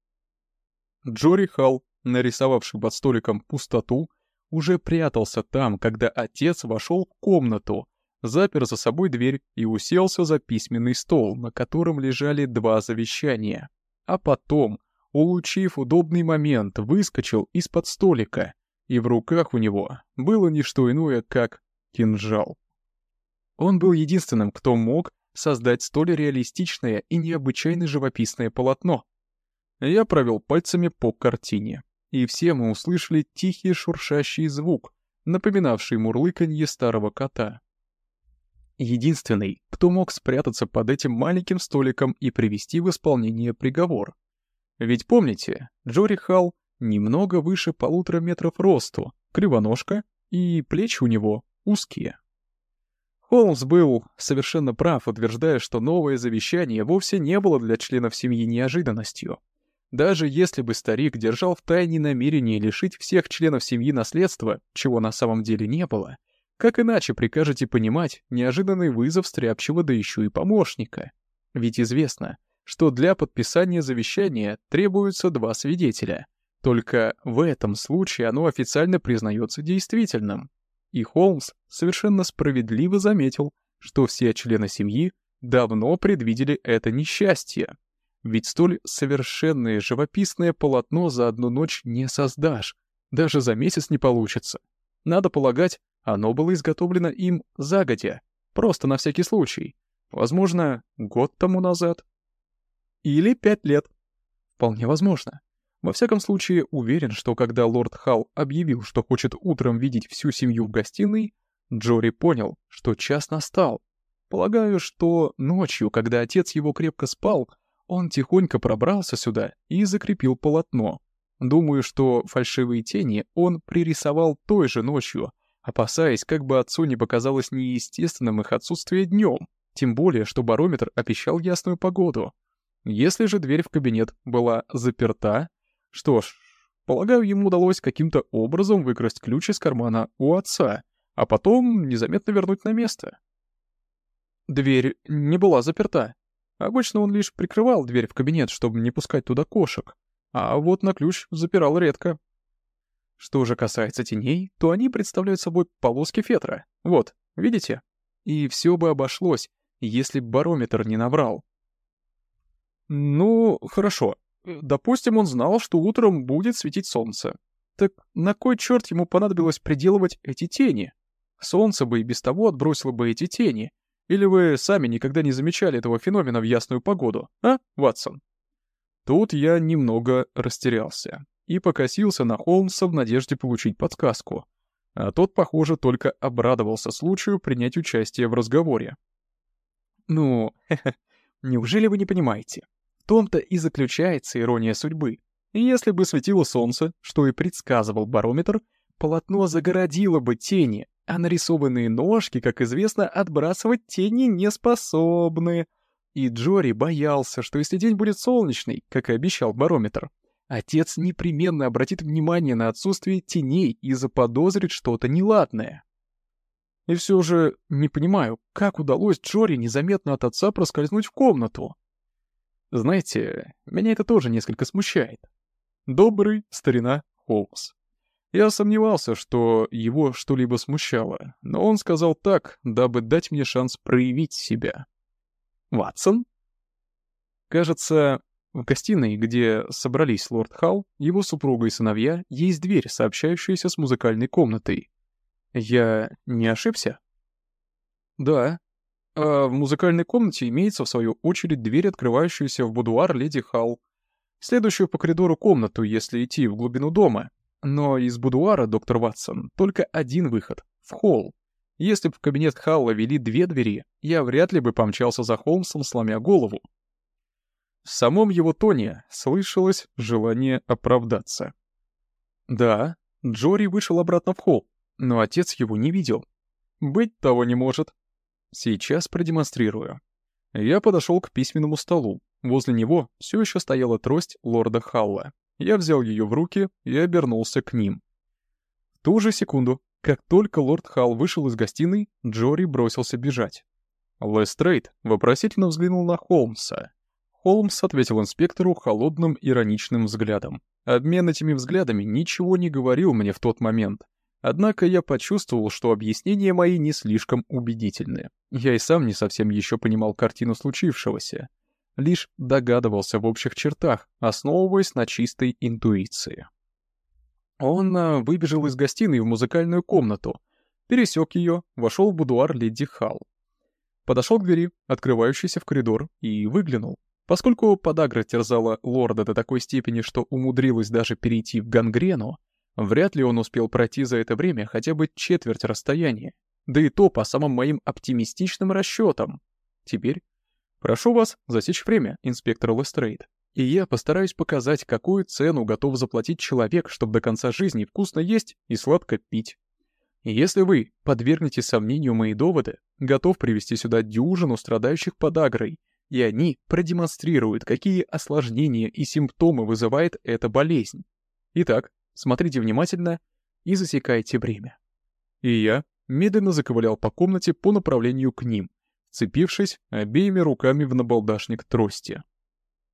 Speaker 1: Джори Халл, нарисовавший под столиком пустоту, уже прятался там, когда отец вошел в комнату, запер за собой дверь и уселся за письменный стол, на котором лежали два завещания. А потом, улучив удобный момент, выскочил из-под столика, и в руках у него было не что иное, как кинжал. Он был единственным, кто мог создать столь реалистичное и необычайно живописное полотно. Я провел пальцами по картине, и все мы услышали тихий шуршащий звук, напоминавший мурлыканье старого кота. Единственный, кто мог спрятаться под этим маленьким столиком и привести в исполнение приговор. Ведь помните, Джори Халл немного выше полутора метров росту, кривоножка, и плечи у него узкие. Холмс был совершенно прав, утверждая, что новое завещание вовсе не было для членов семьи неожиданностью. Даже если бы старик держал в тайне намерение лишить всех членов семьи наследства, чего на самом деле не было, как иначе прикажете понимать неожиданный вызов стряпчего да еще и помощника? Ведь известно, что для подписания завещания требуются два свидетеля. Только в этом случае оно официально признается действительным. И Холмс совершенно справедливо заметил, что все члены семьи давно предвидели это несчастье. Ведь столь совершенное живописное полотно за одну ночь не создашь, даже за месяц не получится. Надо полагать, оно было изготовлено им загодя, просто на всякий случай. Возможно, год тому назад. Или пять лет. Вполне возможно. Во всяком случае, уверен, что когда лорд Халл объявил, что хочет утром видеть всю семью в гостиной, Джори понял, что час настал. Полагаю, что ночью, когда отец его крепко спал, он тихонько пробрался сюда и закрепил полотно. Думаю, что фальшивые тени он пририсовал той же ночью, опасаясь, как бы отцу не показалось неестественным их отсутствие днем, тем более, что барометр обещал ясную погоду. Если же дверь в кабинет была заперта, что ж, полагаю, ему удалось каким-то образом выкрасть ключ из кармана у отца, а потом незаметно вернуть на место. Дверь не была заперта, Обычно он лишь прикрывал дверь в кабинет, чтобы не пускать туда кошек, а вот на ключ запирал редко. Что же касается теней, то они представляют собой полоски фетра. Вот, видите? И все бы обошлось, если барометр не наврал. Ну, хорошо. Допустим, он знал, что утром будет светить солнце. Так на кой черт ему понадобилось приделывать эти тени? Солнце бы и без того отбросило бы эти тени, или вы сами никогда не замечали этого феномена в ясную погоду, а, Ватсон? Тут я немного растерялся и покосился на Холмса в надежде получить подсказку. А тот, похоже, только обрадовался случаю принять участие в разговоре. «Ну, (laughs) неужели вы не понимаете? В том-то и заключается ирония судьбы. Если бы светило солнце, что и предсказывал барометр, полотно загородило бы тени, а нарисованные ножки, как известно, отбрасывать тени не способны. И Джори боялся, что если день будет солнечный, как и обещал барометр, отец непременно обратит внимание на отсутствие теней и заподозрит что-то неладное. И все же не понимаю, как удалось Джори незаметно от отца проскользнуть в комнату. Знаете, меня это тоже несколько смущает. Добрый старина Холмс. Я сомневался, что его что-либо смущало, но он сказал так, дабы дать мне шанс проявить себя. «Ватсон?» Кажется, в гостиной, где собрались лорд Халл, его супруга и сыновья, есть дверь, сообщающаяся с музыкальной комнатой. Я не ошибся? Да. А в музыкальной комнате имеется, в свою очередь, дверь, открывающаяся в будуар леди Халл, следующую по коридору комнату, если идти в глубину дома, но из будуара, доктор Ватсон, только один выход — в холл. Если бы в кабинет Халла вели две двери, я вряд ли бы помчался за Холмсом, сломя голову. В самом его тоне слышалось желание оправдаться. Да, Джори вышел обратно в холл, но отец его не видел. Быть того не может. Сейчас продемонстрирую. Я подошел к письменному столу. Возле него все еще стояла трость лорда Халла. Я взял ее в руки и обернулся к ним. В ту же секунду, как только лорд Халл вышел из гостиной, Джори бросился бежать. Лестрейд вопросительно взглянул на Холмса. Холмс ответил инспектору холодным ироничным взглядом. Обмен этими взглядами ничего не говорил мне в тот момент. Однако я почувствовал, что объяснения мои не слишком убедительны. Я и сам не совсем еще понимал картину случившегося. Лишь догадывался в общих чертах, основываясь на чистой интуиции. Он а, выбежал из гостиной в музыкальную комнату, пересек ее, вошел в будуар леди Халл. Подошел к двери, открывающейся в коридор, и выглянул. Поскольку подагра терзала лорда до такой степени, что умудрилась даже перейти в гангрену, вряд ли он успел пройти за это время хотя бы четверть расстояния. Да и то по самым моим оптимистичным расчетам. Теперь прошу вас засечь время, инспектор Лестрейд. И я постараюсь показать, какую цену готов заплатить человек, чтобы до конца жизни вкусно есть и сладко пить. Если вы подвергнете сомнению мои доводы, готов привести сюда дюжину страдающих подагрой и они продемонстрируют, какие осложнения и симптомы вызывает эта болезнь. Итак, смотрите внимательно и засекайте время. И я медленно заковылял по комнате по направлению к ним, цепившись обеими руками в набалдашник трости.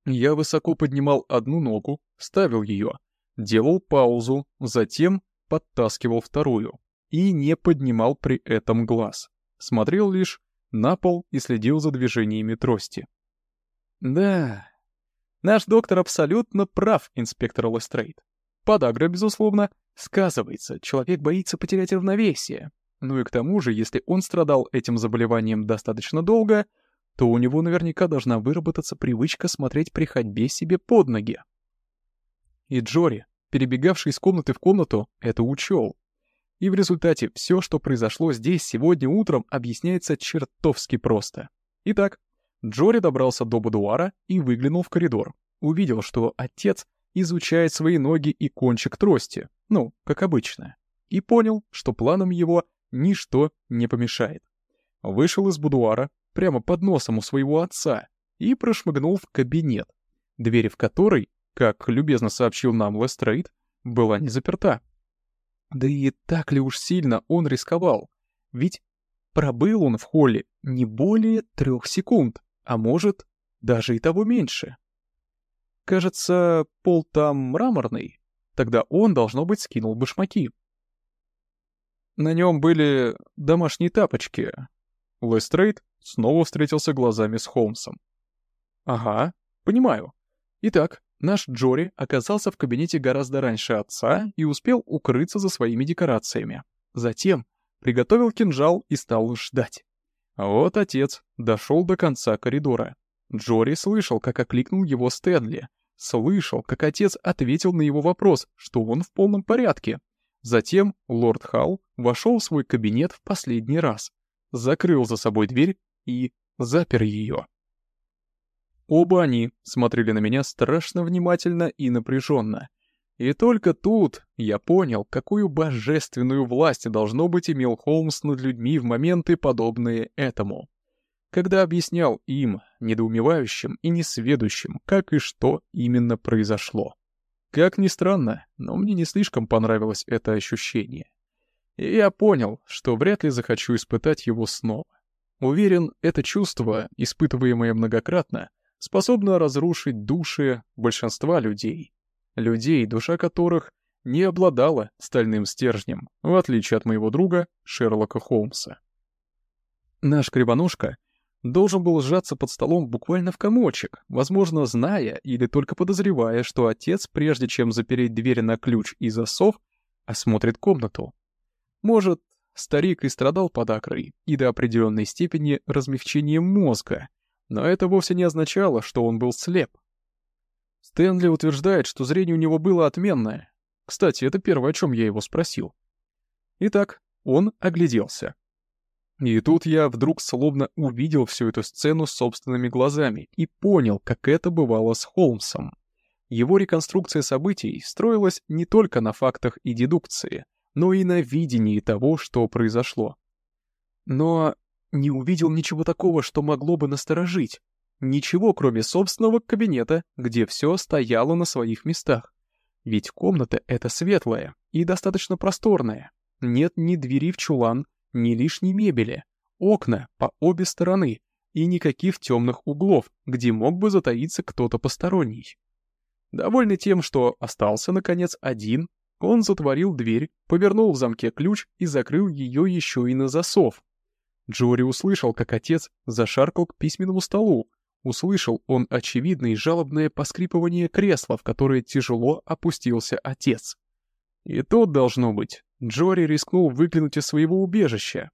Speaker 1: Я высоко поднимал одну ногу, ставил ее, делал паузу, затем подтаскивал вторую и не поднимал при этом глаз. Смотрел лишь на пол и следил за движениями трости. Да, наш доктор абсолютно прав, инспектор Лестрейд. Подагра, безусловно, сказывается, человек боится потерять равновесие. Ну и к тому же, если он страдал этим заболеванием достаточно долго, то у него наверняка должна выработаться привычка смотреть при ходьбе себе под ноги. И Джори, перебегавший из комнаты в комнату, это учел. И в результате все, что произошло здесь сегодня утром, объясняется чертовски просто. Итак, Джори добрался до будуара и выглянул в коридор. Увидел, что отец изучает свои ноги и кончик трости, ну, как обычно. И понял, что планам его ничто не помешает. Вышел из будуара, прямо под носом у своего отца, и прошмыгнул в кабинет, дверь в который, как любезно сообщил нам Лестрейд, была не заперта. Да и так ли уж сильно он рисковал? Ведь пробыл он в холле не более трех секунд, а может, даже и того меньше. Кажется, пол там мраморный, тогда он, должно быть, скинул башмаки. На нем были домашние тапочки. Лестрейд снова встретился глазами с Холмсом. «Ага, понимаю. Итак, Наш Джори оказался в кабинете гораздо раньше отца и успел укрыться за своими декорациями. Затем приготовил кинжал и стал ждать. А вот отец дошел до конца коридора. Джори слышал, как окликнул его Стэнли. Слышал, как отец ответил на его вопрос, что он в полном порядке. Затем лорд Халл вошел в свой кабинет в последний раз, закрыл за собой дверь и запер ее. Оба они смотрели на меня страшно внимательно и напряженно. И только тут я понял, какую божественную власть должно быть имел Холмс над людьми в моменты, подобные этому. Когда объяснял им, недоумевающим и несведущим, как и что именно произошло. Как ни странно, но мне не слишком понравилось это ощущение. И я понял, что вряд ли захочу испытать его снова. Уверен, это чувство, испытываемое многократно, способна разрушить души большинства людей. Людей, душа которых не обладала стальным стержнем, в отличие от моего друга Шерлока Холмса. Наш кребанушка должен был сжаться под столом буквально в комочек, возможно, зная или только подозревая, что отец, прежде чем запереть дверь на ключ и засов, осмотрит комнату. Может, старик и страдал подакрой и до определенной степени размягчением мозга, но это вовсе не означало, что он был слеп. Стэнли утверждает, что зрение у него было отменное. Кстати, это первое, о чем я его спросил. Итак, он огляделся. И тут я вдруг словно увидел всю эту сцену собственными глазами и понял, как это бывало с Холмсом. Его реконструкция событий строилась не только на фактах и дедукции, но и на видении того, что произошло. Но не увидел ничего такого, что могло бы насторожить. Ничего, кроме собственного кабинета, где все стояло на своих местах. Ведь комната эта светлая и достаточно просторная. Нет ни двери в чулан, ни лишней мебели. Окна по обе стороны и никаких темных углов, где мог бы затаиться кто-то посторонний. Довольный тем, что остался, наконец, один, он затворил дверь, повернул в замке ключ и закрыл ее еще и на засов. Джори услышал, как отец зашаркал к письменному столу. Услышал он очевидное и жалобное поскрипывание кресла, в которое тяжело опустился отец. И тут, должно быть, Джори рискнул выглянуть из своего убежища.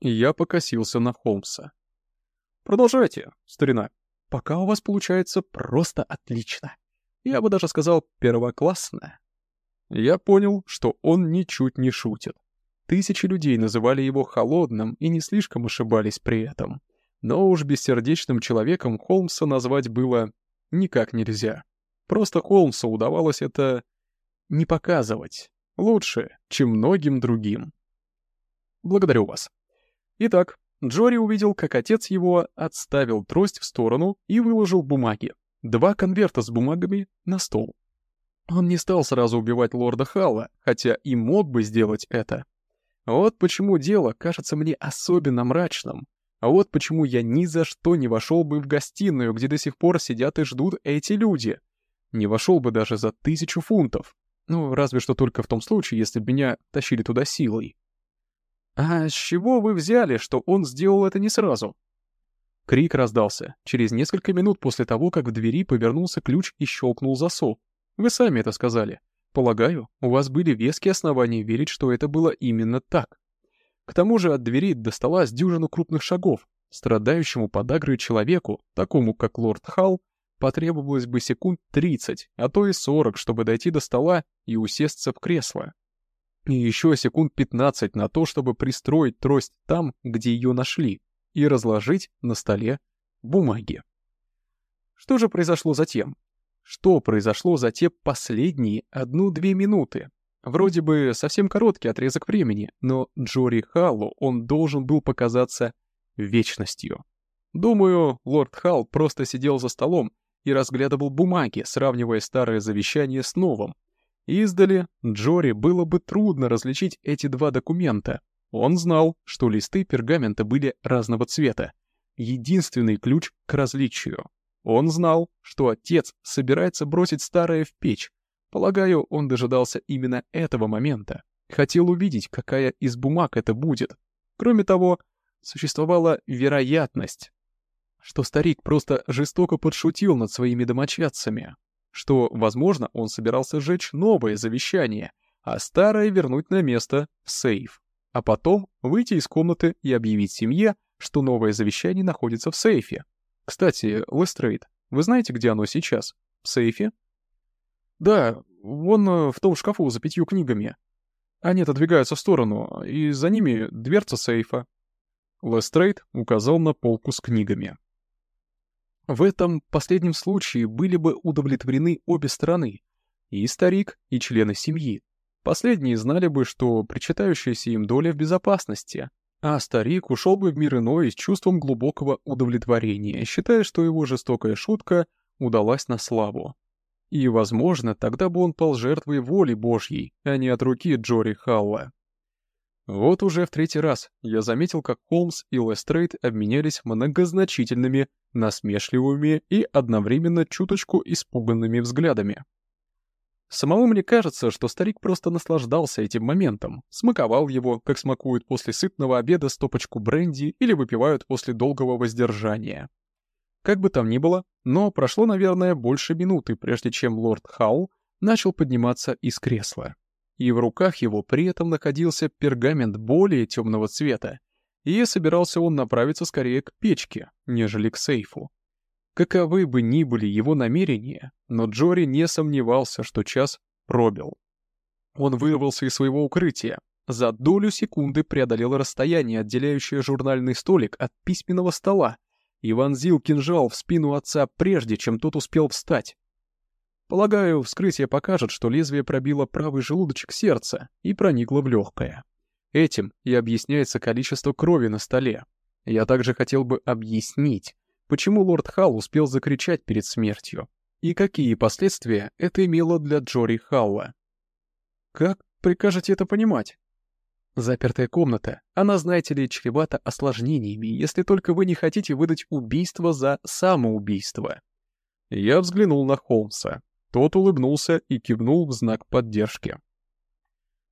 Speaker 1: Я покосился на Холмса. «Продолжайте, старина. Пока у вас получается просто отлично. Я бы даже сказал первоклассно». Я понял, что он ничуть не шутит. Тысячи людей называли его холодным и не слишком ошибались при этом. Но уж бессердечным человеком Холмса назвать было никак нельзя. Просто Холмсу удавалось это не показывать. Лучше, чем многим другим. Благодарю вас. Итак, Джори увидел, как отец его отставил трость в сторону и выложил бумаги. Два конверта с бумагами на стол. Он не стал сразу убивать лорда Халла, хотя и мог бы сделать это. Вот почему дело кажется мне особенно мрачным. А вот почему я ни за что не вошел бы в гостиную, где до сих пор сидят и ждут эти люди. Не вошел бы даже за тысячу фунтов. Ну, разве что только в том случае, если бы меня тащили туда силой. «А с чего вы взяли, что он сделал это не сразу?» Крик раздался через несколько минут после того, как в двери повернулся ключ и щелкнул засов. Вы сами это сказали. Полагаю, у вас были веские основания верить, что это было именно так. К тому же от двери до стола с дюжину крупных шагов. Страдающему подагрой человеку, такому как лорд Халл, потребовалось бы секунд 30, а то и 40, чтобы дойти до стола и усесться в кресло. И еще секунд 15 на то, чтобы пристроить трость там, где ее нашли, и разложить на столе бумаги. Что же произошло затем? Что произошло за те последние одну-две минуты? Вроде бы совсем короткий отрезок времени, но Джори Халлу он должен был показаться вечностью. Думаю, лорд Халл просто сидел за столом и разглядывал бумаги, сравнивая старое завещание с новым. Издали Джори было бы трудно различить эти два документа. Он знал, что листы пергамента были разного цвета. Единственный ключ к различию. Он знал, что отец собирается бросить старое в печь. Полагаю, он дожидался именно этого момента. Хотел увидеть, какая из бумаг это будет. Кроме того, существовала вероятность, что старик просто жестоко подшутил над своими домочадцами, что, возможно, он собирался сжечь новое завещание, а старое вернуть на место в сейф, а потом выйти из комнаты и объявить семье, что новое завещание находится в сейфе, кстати, Лестрейд, вы знаете, где оно сейчас? В сейфе? Да, вон э, в том шкафу за пятью книгами. Они отодвигаются в сторону, и за ними дверца сейфа. Лестрейд указал на полку с книгами. В этом последнем случае были бы удовлетворены обе стороны, и старик, и члены семьи. Последние знали бы, что причитающаяся им доля в безопасности, а старик ушел бы в мир иной с чувством глубокого удовлетворения, считая, что его жестокая шутка удалась на славу. И, возможно, тогда бы он пал жертвой воли Божьей, а не от руки Джори Халла. Вот уже в третий раз я заметил, как Холмс и Лестрейд обменялись многозначительными, насмешливыми и одновременно чуточку испуганными взглядами. Самому мне кажется, что старик просто наслаждался этим моментом, смаковал его, как смакуют после сытного обеда стопочку бренди или выпивают после долгого воздержания. Как бы там ни было, но прошло, наверное, больше минуты, прежде чем лорд Хаул начал подниматься из кресла. И в руках его при этом находился пергамент более темного цвета, и собирался он направиться скорее к печке, нежели к сейфу. Каковы бы ни были его намерения, но Джори не сомневался, что час пробил. Он вырвался из своего укрытия, за долю секунды преодолел расстояние, отделяющее журнальный столик от письменного стола, и вонзил кинжал в спину отца, прежде чем тот успел встать. Полагаю, вскрытие покажет, что лезвие пробило правый желудочек сердца и проникло в легкое. Этим и объясняется количество крови на столе. Я также хотел бы объяснить, почему лорд Халл успел закричать перед смертью, и какие последствия это имело для Джори Халла. Как прикажете это понимать? Запертая комната, она, знаете ли, чревата осложнениями, если только вы не хотите выдать убийство за самоубийство. Я взглянул на Холмса. Тот улыбнулся и кивнул в знак поддержки.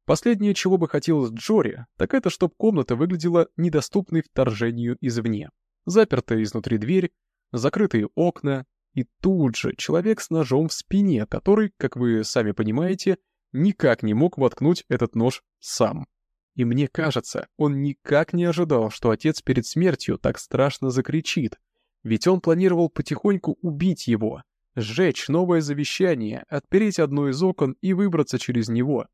Speaker 1: Последнее, чего бы хотелось Джори, так это, чтобы комната выглядела недоступной вторжению извне. Запертая изнутри дверь, закрытые окна, и тут же человек с ножом в спине, который, как вы сами понимаете, никак не мог воткнуть этот нож сам. И мне кажется, он никак не ожидал, что отец перед смертью так страшно закричит, ведь он планировал потихоньку убить его, сжечь новое завещание, отпереть одно из окон и выбраться через него.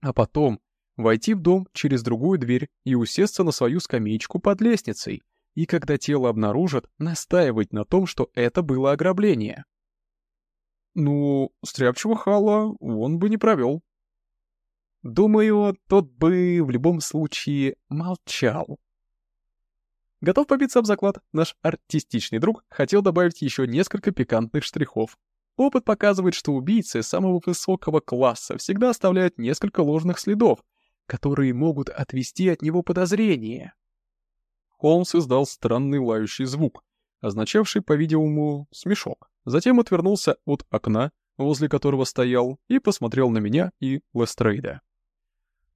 Speaker 1: А потом войти в дом через другую дверь и усесться на свою скамеечку под лестницей, и когда тело обнаружат, настаивать на том, что это было ограбление. Ну, стряпчего Хала он бы не провел. Думаю, тот бы в любом случае молчал. Готов побиться об заклад, наш артистичный друг хотел добавить еще несколько пикантных штрихов. Опыт показывает, что убийцы самого высокого класса всегда оставляют несколько ложных следов, которые могут отвести от него подозрения. Холмс издал странный лающий звук, означавший, по-видимому, смешок. Затем отвернулся от окна, возле которого стоял, и посмотрел на меня и Лестрейда.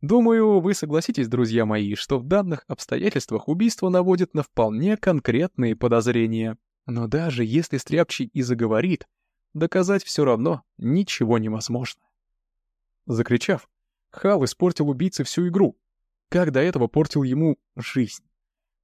Speaker 1: Думаю, вы согласитесь, друзья мои, что в данных обстоятельствах убийство наводит на вполне конкретные подозрения. Но даже если Стряпчий и заговорит, доказать все равно ничего невозможно. Закричав, Хал испортил убийце всю игру, как до этого портил ему жизнь.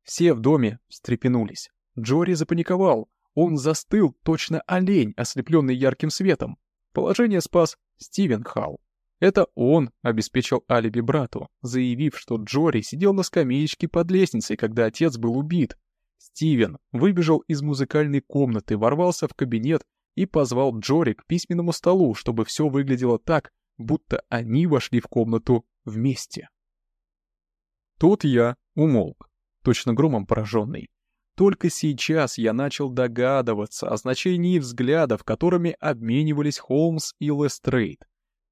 Speaker 1: Все в доме встрепенулись. Джори запаниковал, он застыл, точно олень, ослепленный ярким светом. Положение спас Стивен Халл. Это он обеспечил алиби брату, заявив, что Джори сидел на скамеечке под лестницей, когда отец был убит. Стивен выбежал из музыкальной комнаты, ворвался в кабинет и позвал Джори к письменному столу, чтобы все выглядело так, будто они вошли в комнату вместе. Тут я умолк, точно громом пораженный. Только сейчас я начал догадываться о значении взглядов, которыми обменивались Холмс и Лестрейд.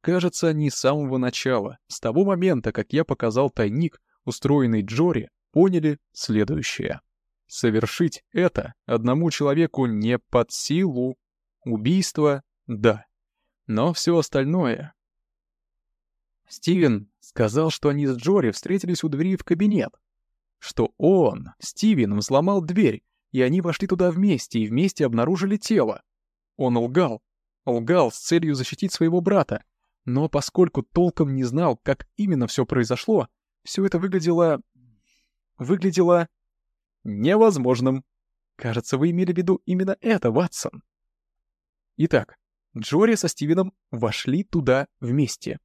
Speaker 1: Кажется, они с самого начала, с того момента, как я показал тайник, устроенный Джори, поняли следующее. Совершить это одному человеку не под силу. Убийство — да. Но все остальное... Стивен сказал, что они с Джори встретились у двери в кабинет. Что он, Стивен, взломал дверь, и они вошли туда вместе и вместе обнаружили тело. Он лгал. Лгал с целью защитить своего брата, но поскольку толком не знал, как именно все произошло, все это выглядело... выглядело... невозможным. Кажется, вы имели в виду именно это, Ватсон. Итак, Джори со Стивеном вошли туда вместе.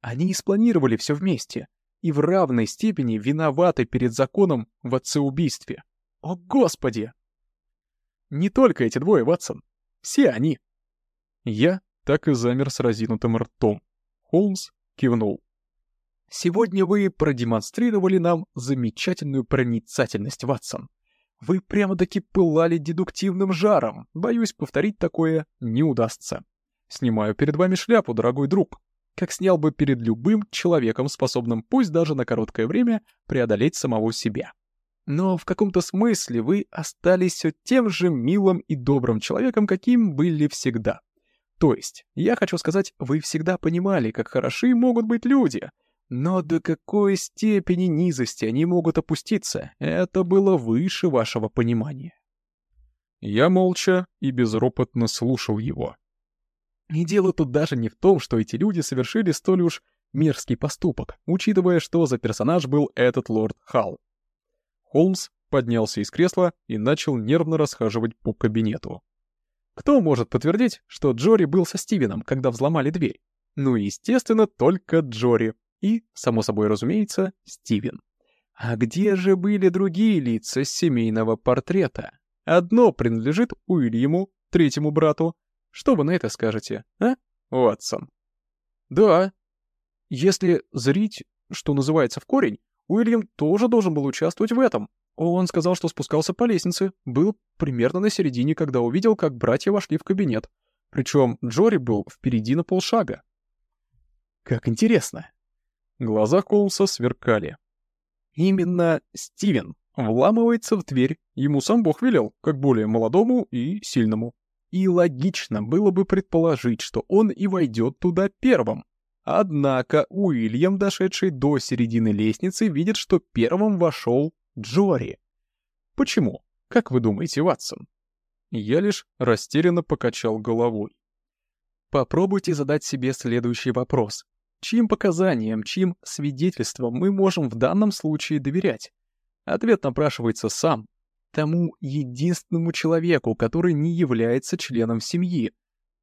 Speaker 1: Они и спланировали все вместе, и в равной степени виноваты перед законом в отцеубийстве. О, Господи! Не только эти двое, Ватсон. Все они. Я так и замер с разинутым ртом. Холмс кивнул. «Сегодня вы продемонстрировали нам замечательную проницательность, Ватсон. Вы прямо-таки пылали дедуктивным жаром. Боюсь, повторить такое не удастся. Снимаю перед вами шляпу, дорогой друг. Как снял бы перед любым человеком, способным пусть даже на короткое время преодолеть самого себя. Но в каком-то смысле вы остались все тем же милым и добрым человеком, каким были всегда. То есть, я хочу сказать, вы всегда понимали, как хороши могут быть люди, но до какой степени низости они могут опуститься, это было выше вашего понимания. Я молча и безропотно слушал его. И дело тут даже не в том, что эти люди совершили столь уж мерзкий поступок, учитывая, что за персонаж был этот лорд Халл. Холмс поднялся из кресла и начал нервно расхаживать по кабинету. Кто может подтвердить, что Джори был со Стивеном, когда взломали дверь? Ну, естественно, только Джори. И, само собой разумеется, Стивен. А где же были другие лица семейного портрета? Одно принадлежит Уильяму, третьему брату. Что вы на это скажете, а, Уотсон? Да. Если зрить что называется, в корень, Уильям тоже должен был участвовать в этом. Он сказал, что спускался по лестнице, был примерно на середине, когда увидел, как братья вошли в кабинет. Причем Джори был впереди на полшага. Как интересно. Глаза Холмса сверкали. Именно Стивен вламывается в дверь, ему сам Бог велел, как более молодому и сильному. И логично было бы предположить, что он и войдет туда первым. Однако Уильям, дошедший до середины лестницы, видит, что первым вошел Джори. Почему? Как вы думаете, Ватсон? Я лишь растерянно покачал головой. Попробуйте задать себе следующий вопрос. Чьим показаниям, чьим свидетельствам мы можем в данном случае доверять? Ответ напрашивается сам. Тому единственному человеку, который не является членом семьи.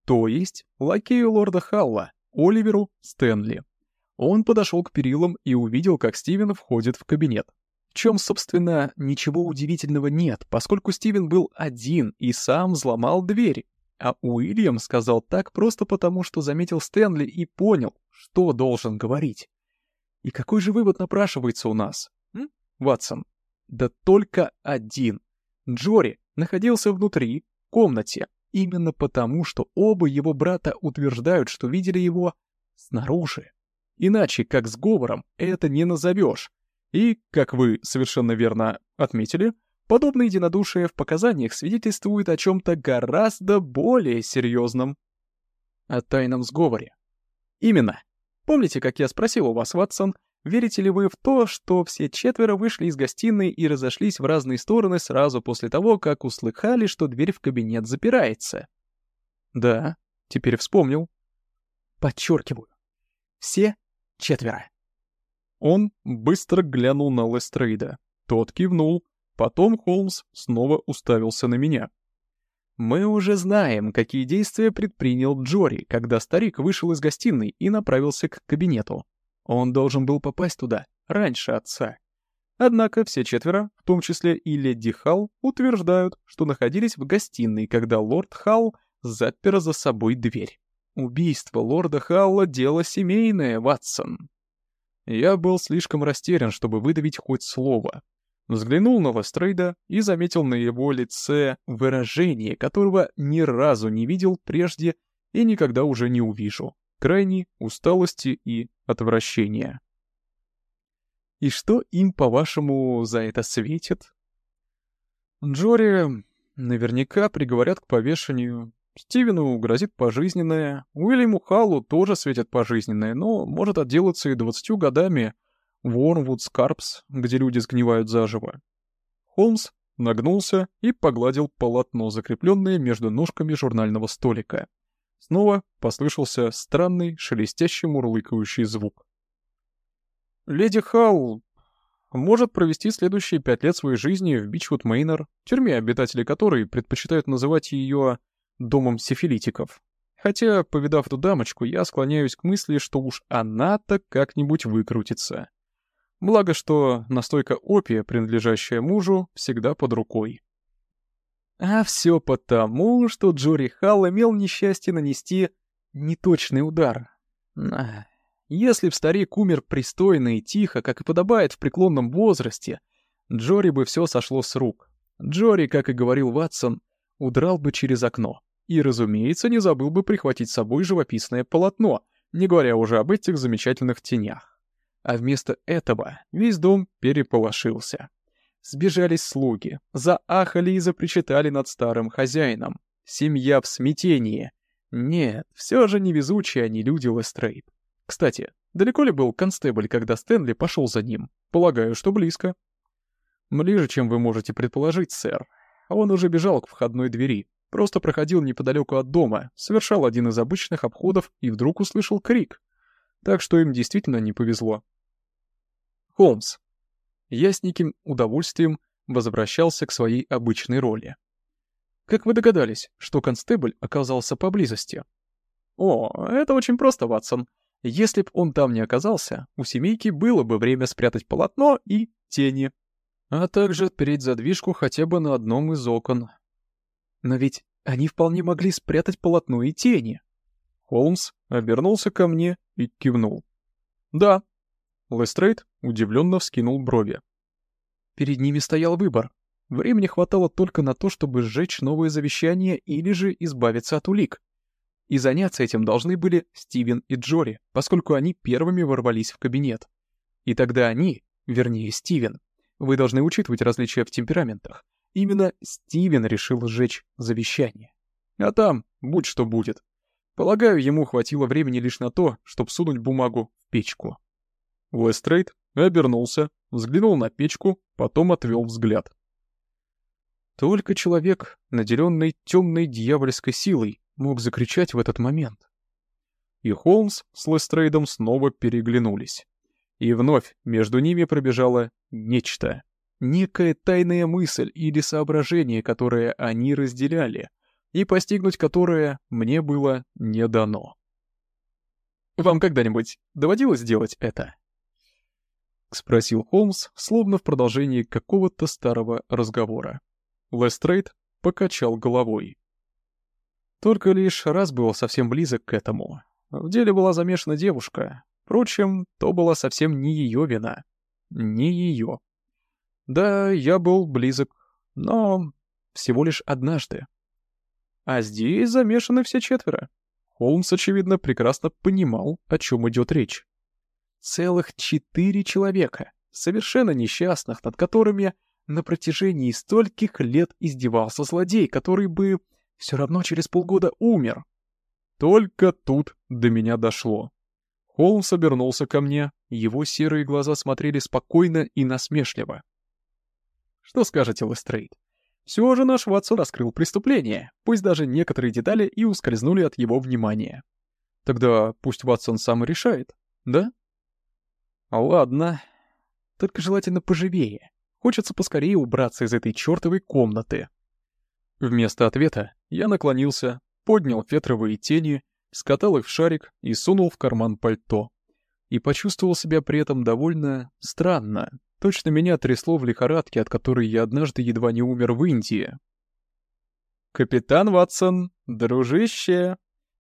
Speaker 1: То есть лакею лорда Халла, Оливеру Стэнли. Он подошел к перилам и увидел, как Стивен входит в кабинет. Чем, собственно, ничего удивительного нет, поскольку Стивен был один и сам взломал дверь. А Уильям сказал так просто потому, что заметил Стэнли и понял, что должен говорить. И какой же вывод напрашивается у нас, м? Ватсон? Да только один. Джори находился внутри, в комнате, именно потому, что оба его брата утверждают, что видели его снаружи. Иначе, как сговором, это не назовешь. И, как вы совершенно верно отметили, подобное единодушие в показаниях свидетельствует о чем-то гораздо более серьезном. О тайном сговоре. Именно. Помните, как я спросил у вас, Ватсон, верите ли вы в то, что все четверо вышли из гостиной и разошлись в разные стороны сразу после того, как услыхали, что дверь в кабинет запирается? Да, теперь вспомнил. Подчеркиваю. Все четверо. Он быстро глянул на Лестрейда. Тот кивнул. Потом Холмс снова уставился на меня. Мы уже знаем, какие действия предпринял Джори, когда старик вышел из гостиной и направился к кабинету. Он должен был попасть туда раньше отца. Однако все четверо, в том числе и леди Халл, утверждают, что находились в гостиной, когда лорд Халл запер за собой дверь. Убийство лорда Халла — дело семейное, Ватсон. Я был слишком растерян, чтобы выдавить хоть слово, Взглянул на Лестрейда и заметил на его лице выражение, которого ни разу не видел прежде и никогда уже не увижу. Крайней усталости и отвращения. И что им, по-вашему, за это светит? Джори наверняка приговорят к повешению. Стивену грозит пожизненное. Уильяму Халлу тоже светит пожизненное, но может отделаться и двадцатью годами — Уорнвуд Скарпс, где люди сгнивают заживо. Холмс нагнулся и погладил полотно, закрепленное между ножками журнального столика. Снова послышался странный, шелестящий мурлыкающий звук. «Леди Халл может провести следующие пять лет своей жизни в Бичвуд Мейнер, тюрьме, обитатели которой предпочитают называть ее «домом сифилитиков». Хотя, повидав эту дамочку, я склоняюсь к мысли, что уж она-то как-нибудь выкрутится. Благо, что настойка опия, принадлежащая мужу, всегда под рукой. А все потому, что Джори Халл имел несчастье нанести неточный удар. Если б старик умер пристойно и тихо, как и подобает в преклонном возрасте, Джори бы все сошло с рук. Джори, как и говорил Ватсон, удрал бы через окно. И, разумеется, не забыл бы прихватить с собой живописное полотно, не говоря уже об этих замечательных тенях а вместо этого весь дом переполошился. Сбежались слуги, заахали и запричитали над старым хозяином. Семья в смятении. Нет, все же невезучие они люди Лестрейд. Кстати, далеко ли был констебль, когда Стэнли пошел за ним? Полагаю, что близко. Ближе, чем вы можете предположить, сэр. Он уже бежал к входной двери, просто проходил неподалеку от дома, совершал один из обычных обходов и вдруг услышал крик. Так что им действительно не повезло. Холмс. Я с неким удовольствием возвращался к своей обычной роли. Как вы догадались, что констебль оказался поблизости? О, это очень просто, Ватсон. Если б он там не оказался, у семейки было бы время спрятать полотно и тени, а также отпереть задвижку хотя бы на одном из окон. Но ведь они вполне могли спрятать полотно и тени. Холмс обернулся ко мне и кивнул. Да, Лестрейд удивленно вскинул брови. Перед ними стоял выбор. Времени хватало только на то, чтобы сжечь новое завещание или же избавиться от улик. И заняться этим должны были Стивен и Джори, поскольку они первыми ворвались в кабинет. И тогда они, вернее Стивен, вы должны учитывать различия в темпераментах, именно Стивен решил сжечь завещание. А там, будь что будет. Полагаю, ему хватило времени лишь на то, чтобы сунуть бумагу в печку. Уэстрейд обернулся, взглянул на печку, потом отвел взгляд. Только человек, наделенный темной дьявольской силой, мог закричать в этот момент. И Холмс с Лестрейдом снова переглянулись. И вновь между ними пробежало нечто. Некая тайная мысль или соображение, которое они разделяли, и постигнуть которое мне было не дано. «Вам когда-нибудь доводилось делать это?» — спросил Холмс, словно в продолжении какого-то старого разговора. Лестрейд покачал головой. Только лишь раз был совсем близок к этому. В деле была замешана девушка. Впрочем, то была совсем не ее вина. Не ее. Да, я был близок, но всего лишь однажды. А здесь замешаны все четверо. Холмс, очевидно, прекрасно понимал, о чем идет речь. Целых четыре человека, совершенно несчастных, над которыми на протяжении стольких лет издевался злодей, который бы все равно через полгода умер. Только тут до меня дошло. Холмс обернулся ко мне, его серые глаза смотрели спокойно и насмешливо. «Что скажете, Лестрейд? Все же наш Ватсон раскрыл преступление, пусть даже некоторые детали и ускользнули от его внимания. Тогда пусть Ватсон сам решает, да? Ладно, только желательно поживее. Хочется поскорее убраться из этой чертовой комнаты. Вместо ответа я наклонился, поднял фетровые тени, скатал их в шарик и сунул в карман пальто. И почувствовал себя при этом довольно странно. Точно меня трясло в лихорадке, от которой я однажды едва не умер в Индии. «Капитан Ватсон, дружище,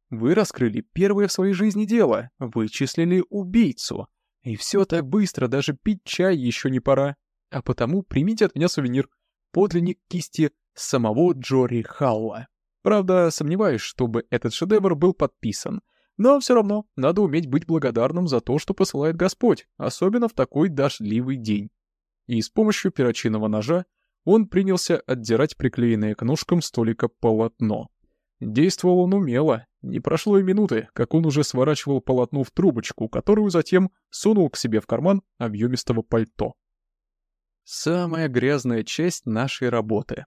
Speaker 1: вы раскрыли первое в своей жизни дело, вычислили убийцу. И все так быстро, даже пить чай еще не пора. А потому примите от меня сувенир. Подлинник кисти самого Джори Халла. Правда, сомневаюсь, чтобы этот шедевр был подписан. Но все равно надо уметь быть благодарным за то, что посылает Господь, особенно в такой дождливый день. И с помощью перочинного ножа он принялся отдирать приклеенное к ножкам столика полотно. Действовал он умело, не прошло и минуты, как он уже сворачивал полотно в трубочку, которую затем сунул к себе в карман объемистого пальто. Самая грязная часть нашей работы.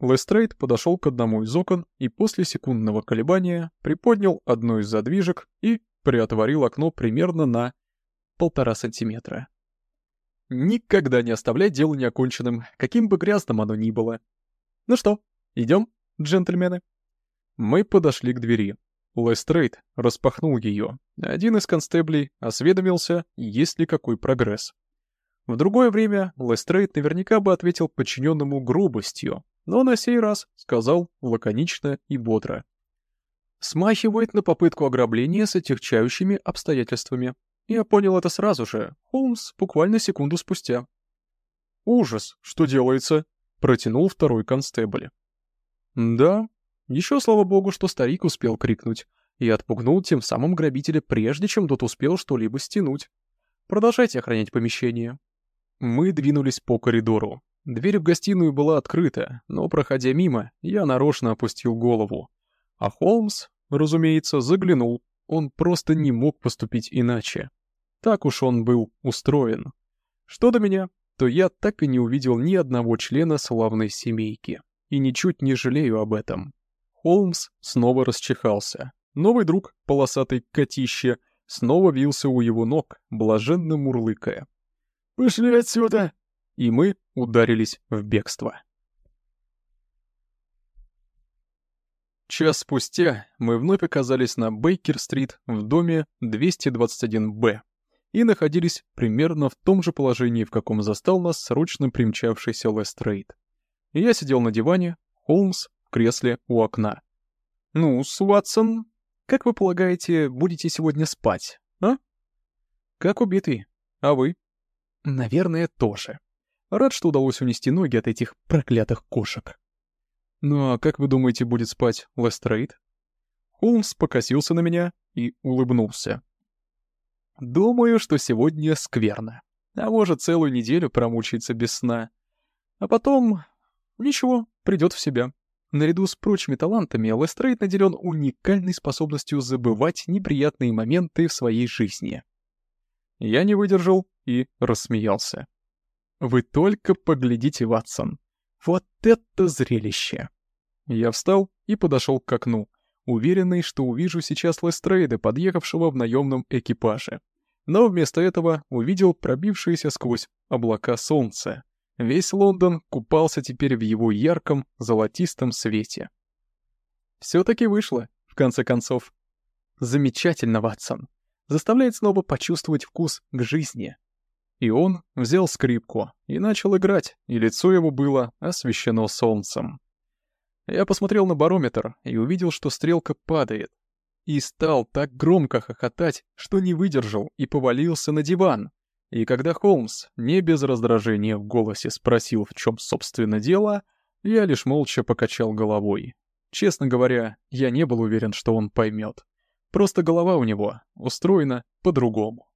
Speaker 1: Лестрейд подошел к одному из окон и после секундного колебания приподнял одну из задвижек и приотворил окно примерно на полтора сантиметра. Никогда не оставлять дело неоконченным, каким бы грязным оно ни было. Ну что, идем, джентльмены? Мы подошли к двери. Лестрейд распахнул ее. Один из констеблей осведомился, есть ли какой прогресс. В другое время Лестрейд наверняка бы ответил подчиненному грубостью, но на сей раз сказал лаконично и бодро. Смахивает на попытку ограбления с отягчающими обстоятельствами. Я понял это сразу же, Холмс буквально секунду спустя. «Ужас, что делается?» — протянул второй констебль. «Да, еще слава богу, что старик успел крикнуть и отпугнул тем самым грабителя, прежде чем тот успел что-либо стянуть. Продолжайте охранять помещение». Мы двинулись по коридору. Дверь в гостиную была открыта, но, проходя мимо, я нарочно опустил голову. А Холмс, разумеется, заглянул. Он просто не мог поступить иначе. Так уж он был устроен. Что до меня, то я так и не увидел ни одного члена славной семейки. И ничуть не жалею об этом. Холмс снова расчихался. Новый друг, полосатый котище, снова вился у его ног, блаженно мурлыкая. «Пошли отсюда!» и мы ударились в бегство. Час спустя мы вновь оказались на Бейкер-стрит в доме 221-Б и находились примерно в том же положении, в каком застал нас срочно примчавшийся Лестрейд. Я сидел на диване, Холмс в кресле у окна. «Ну, Суатсон, как вы полагаете, будете сегодня спать, а?» «Как убитый. А вы? Наверное, тоже. Рад, что удалось унести ноги от этих проклятых кошек. Ну а как вы думаете, будет спать Лестрейд? Холмс покосился на меня и улыбнулся. Думаю, что сегодня скверно. А может, целую неделю промучается без сна. А потом... Ничего, придет в себя. Наряду с прочими талантами, Лестрейд наделен уникальной способностью забывать неприятные моменты в своей жизни. Я не выдержал и рассмеялся. Вы только поглядите, Ватсон. Вот это зрелище! Я встал и подошел к окну, уверенный, что увижу сейчас Лестрейда, подъехавшего в наемном экипаже. Но вместо этого увидел пробившееся сквозь облака солнце. Весь Лондон купался теперь в его ярком золотистом свете. Все-таки вышло, в конце концов. Замечательно, Ватсон. Заставляет снова почувствовать вкус к жизни. И он взял скрипку и начал играть, и лицо его было освещено солнцем. Я посмотрел на барометр и увидел, что стрелка падает. И стал так громко хохотать, что не выдержал и повалился на диван. И когда Холмс, не без раздражения в голосе, спросил, в чем собственно дело, я лишь молча покачал головой. Честно говоря, я не был уверен, что он поймет. Просто голова у него устроена по-другому.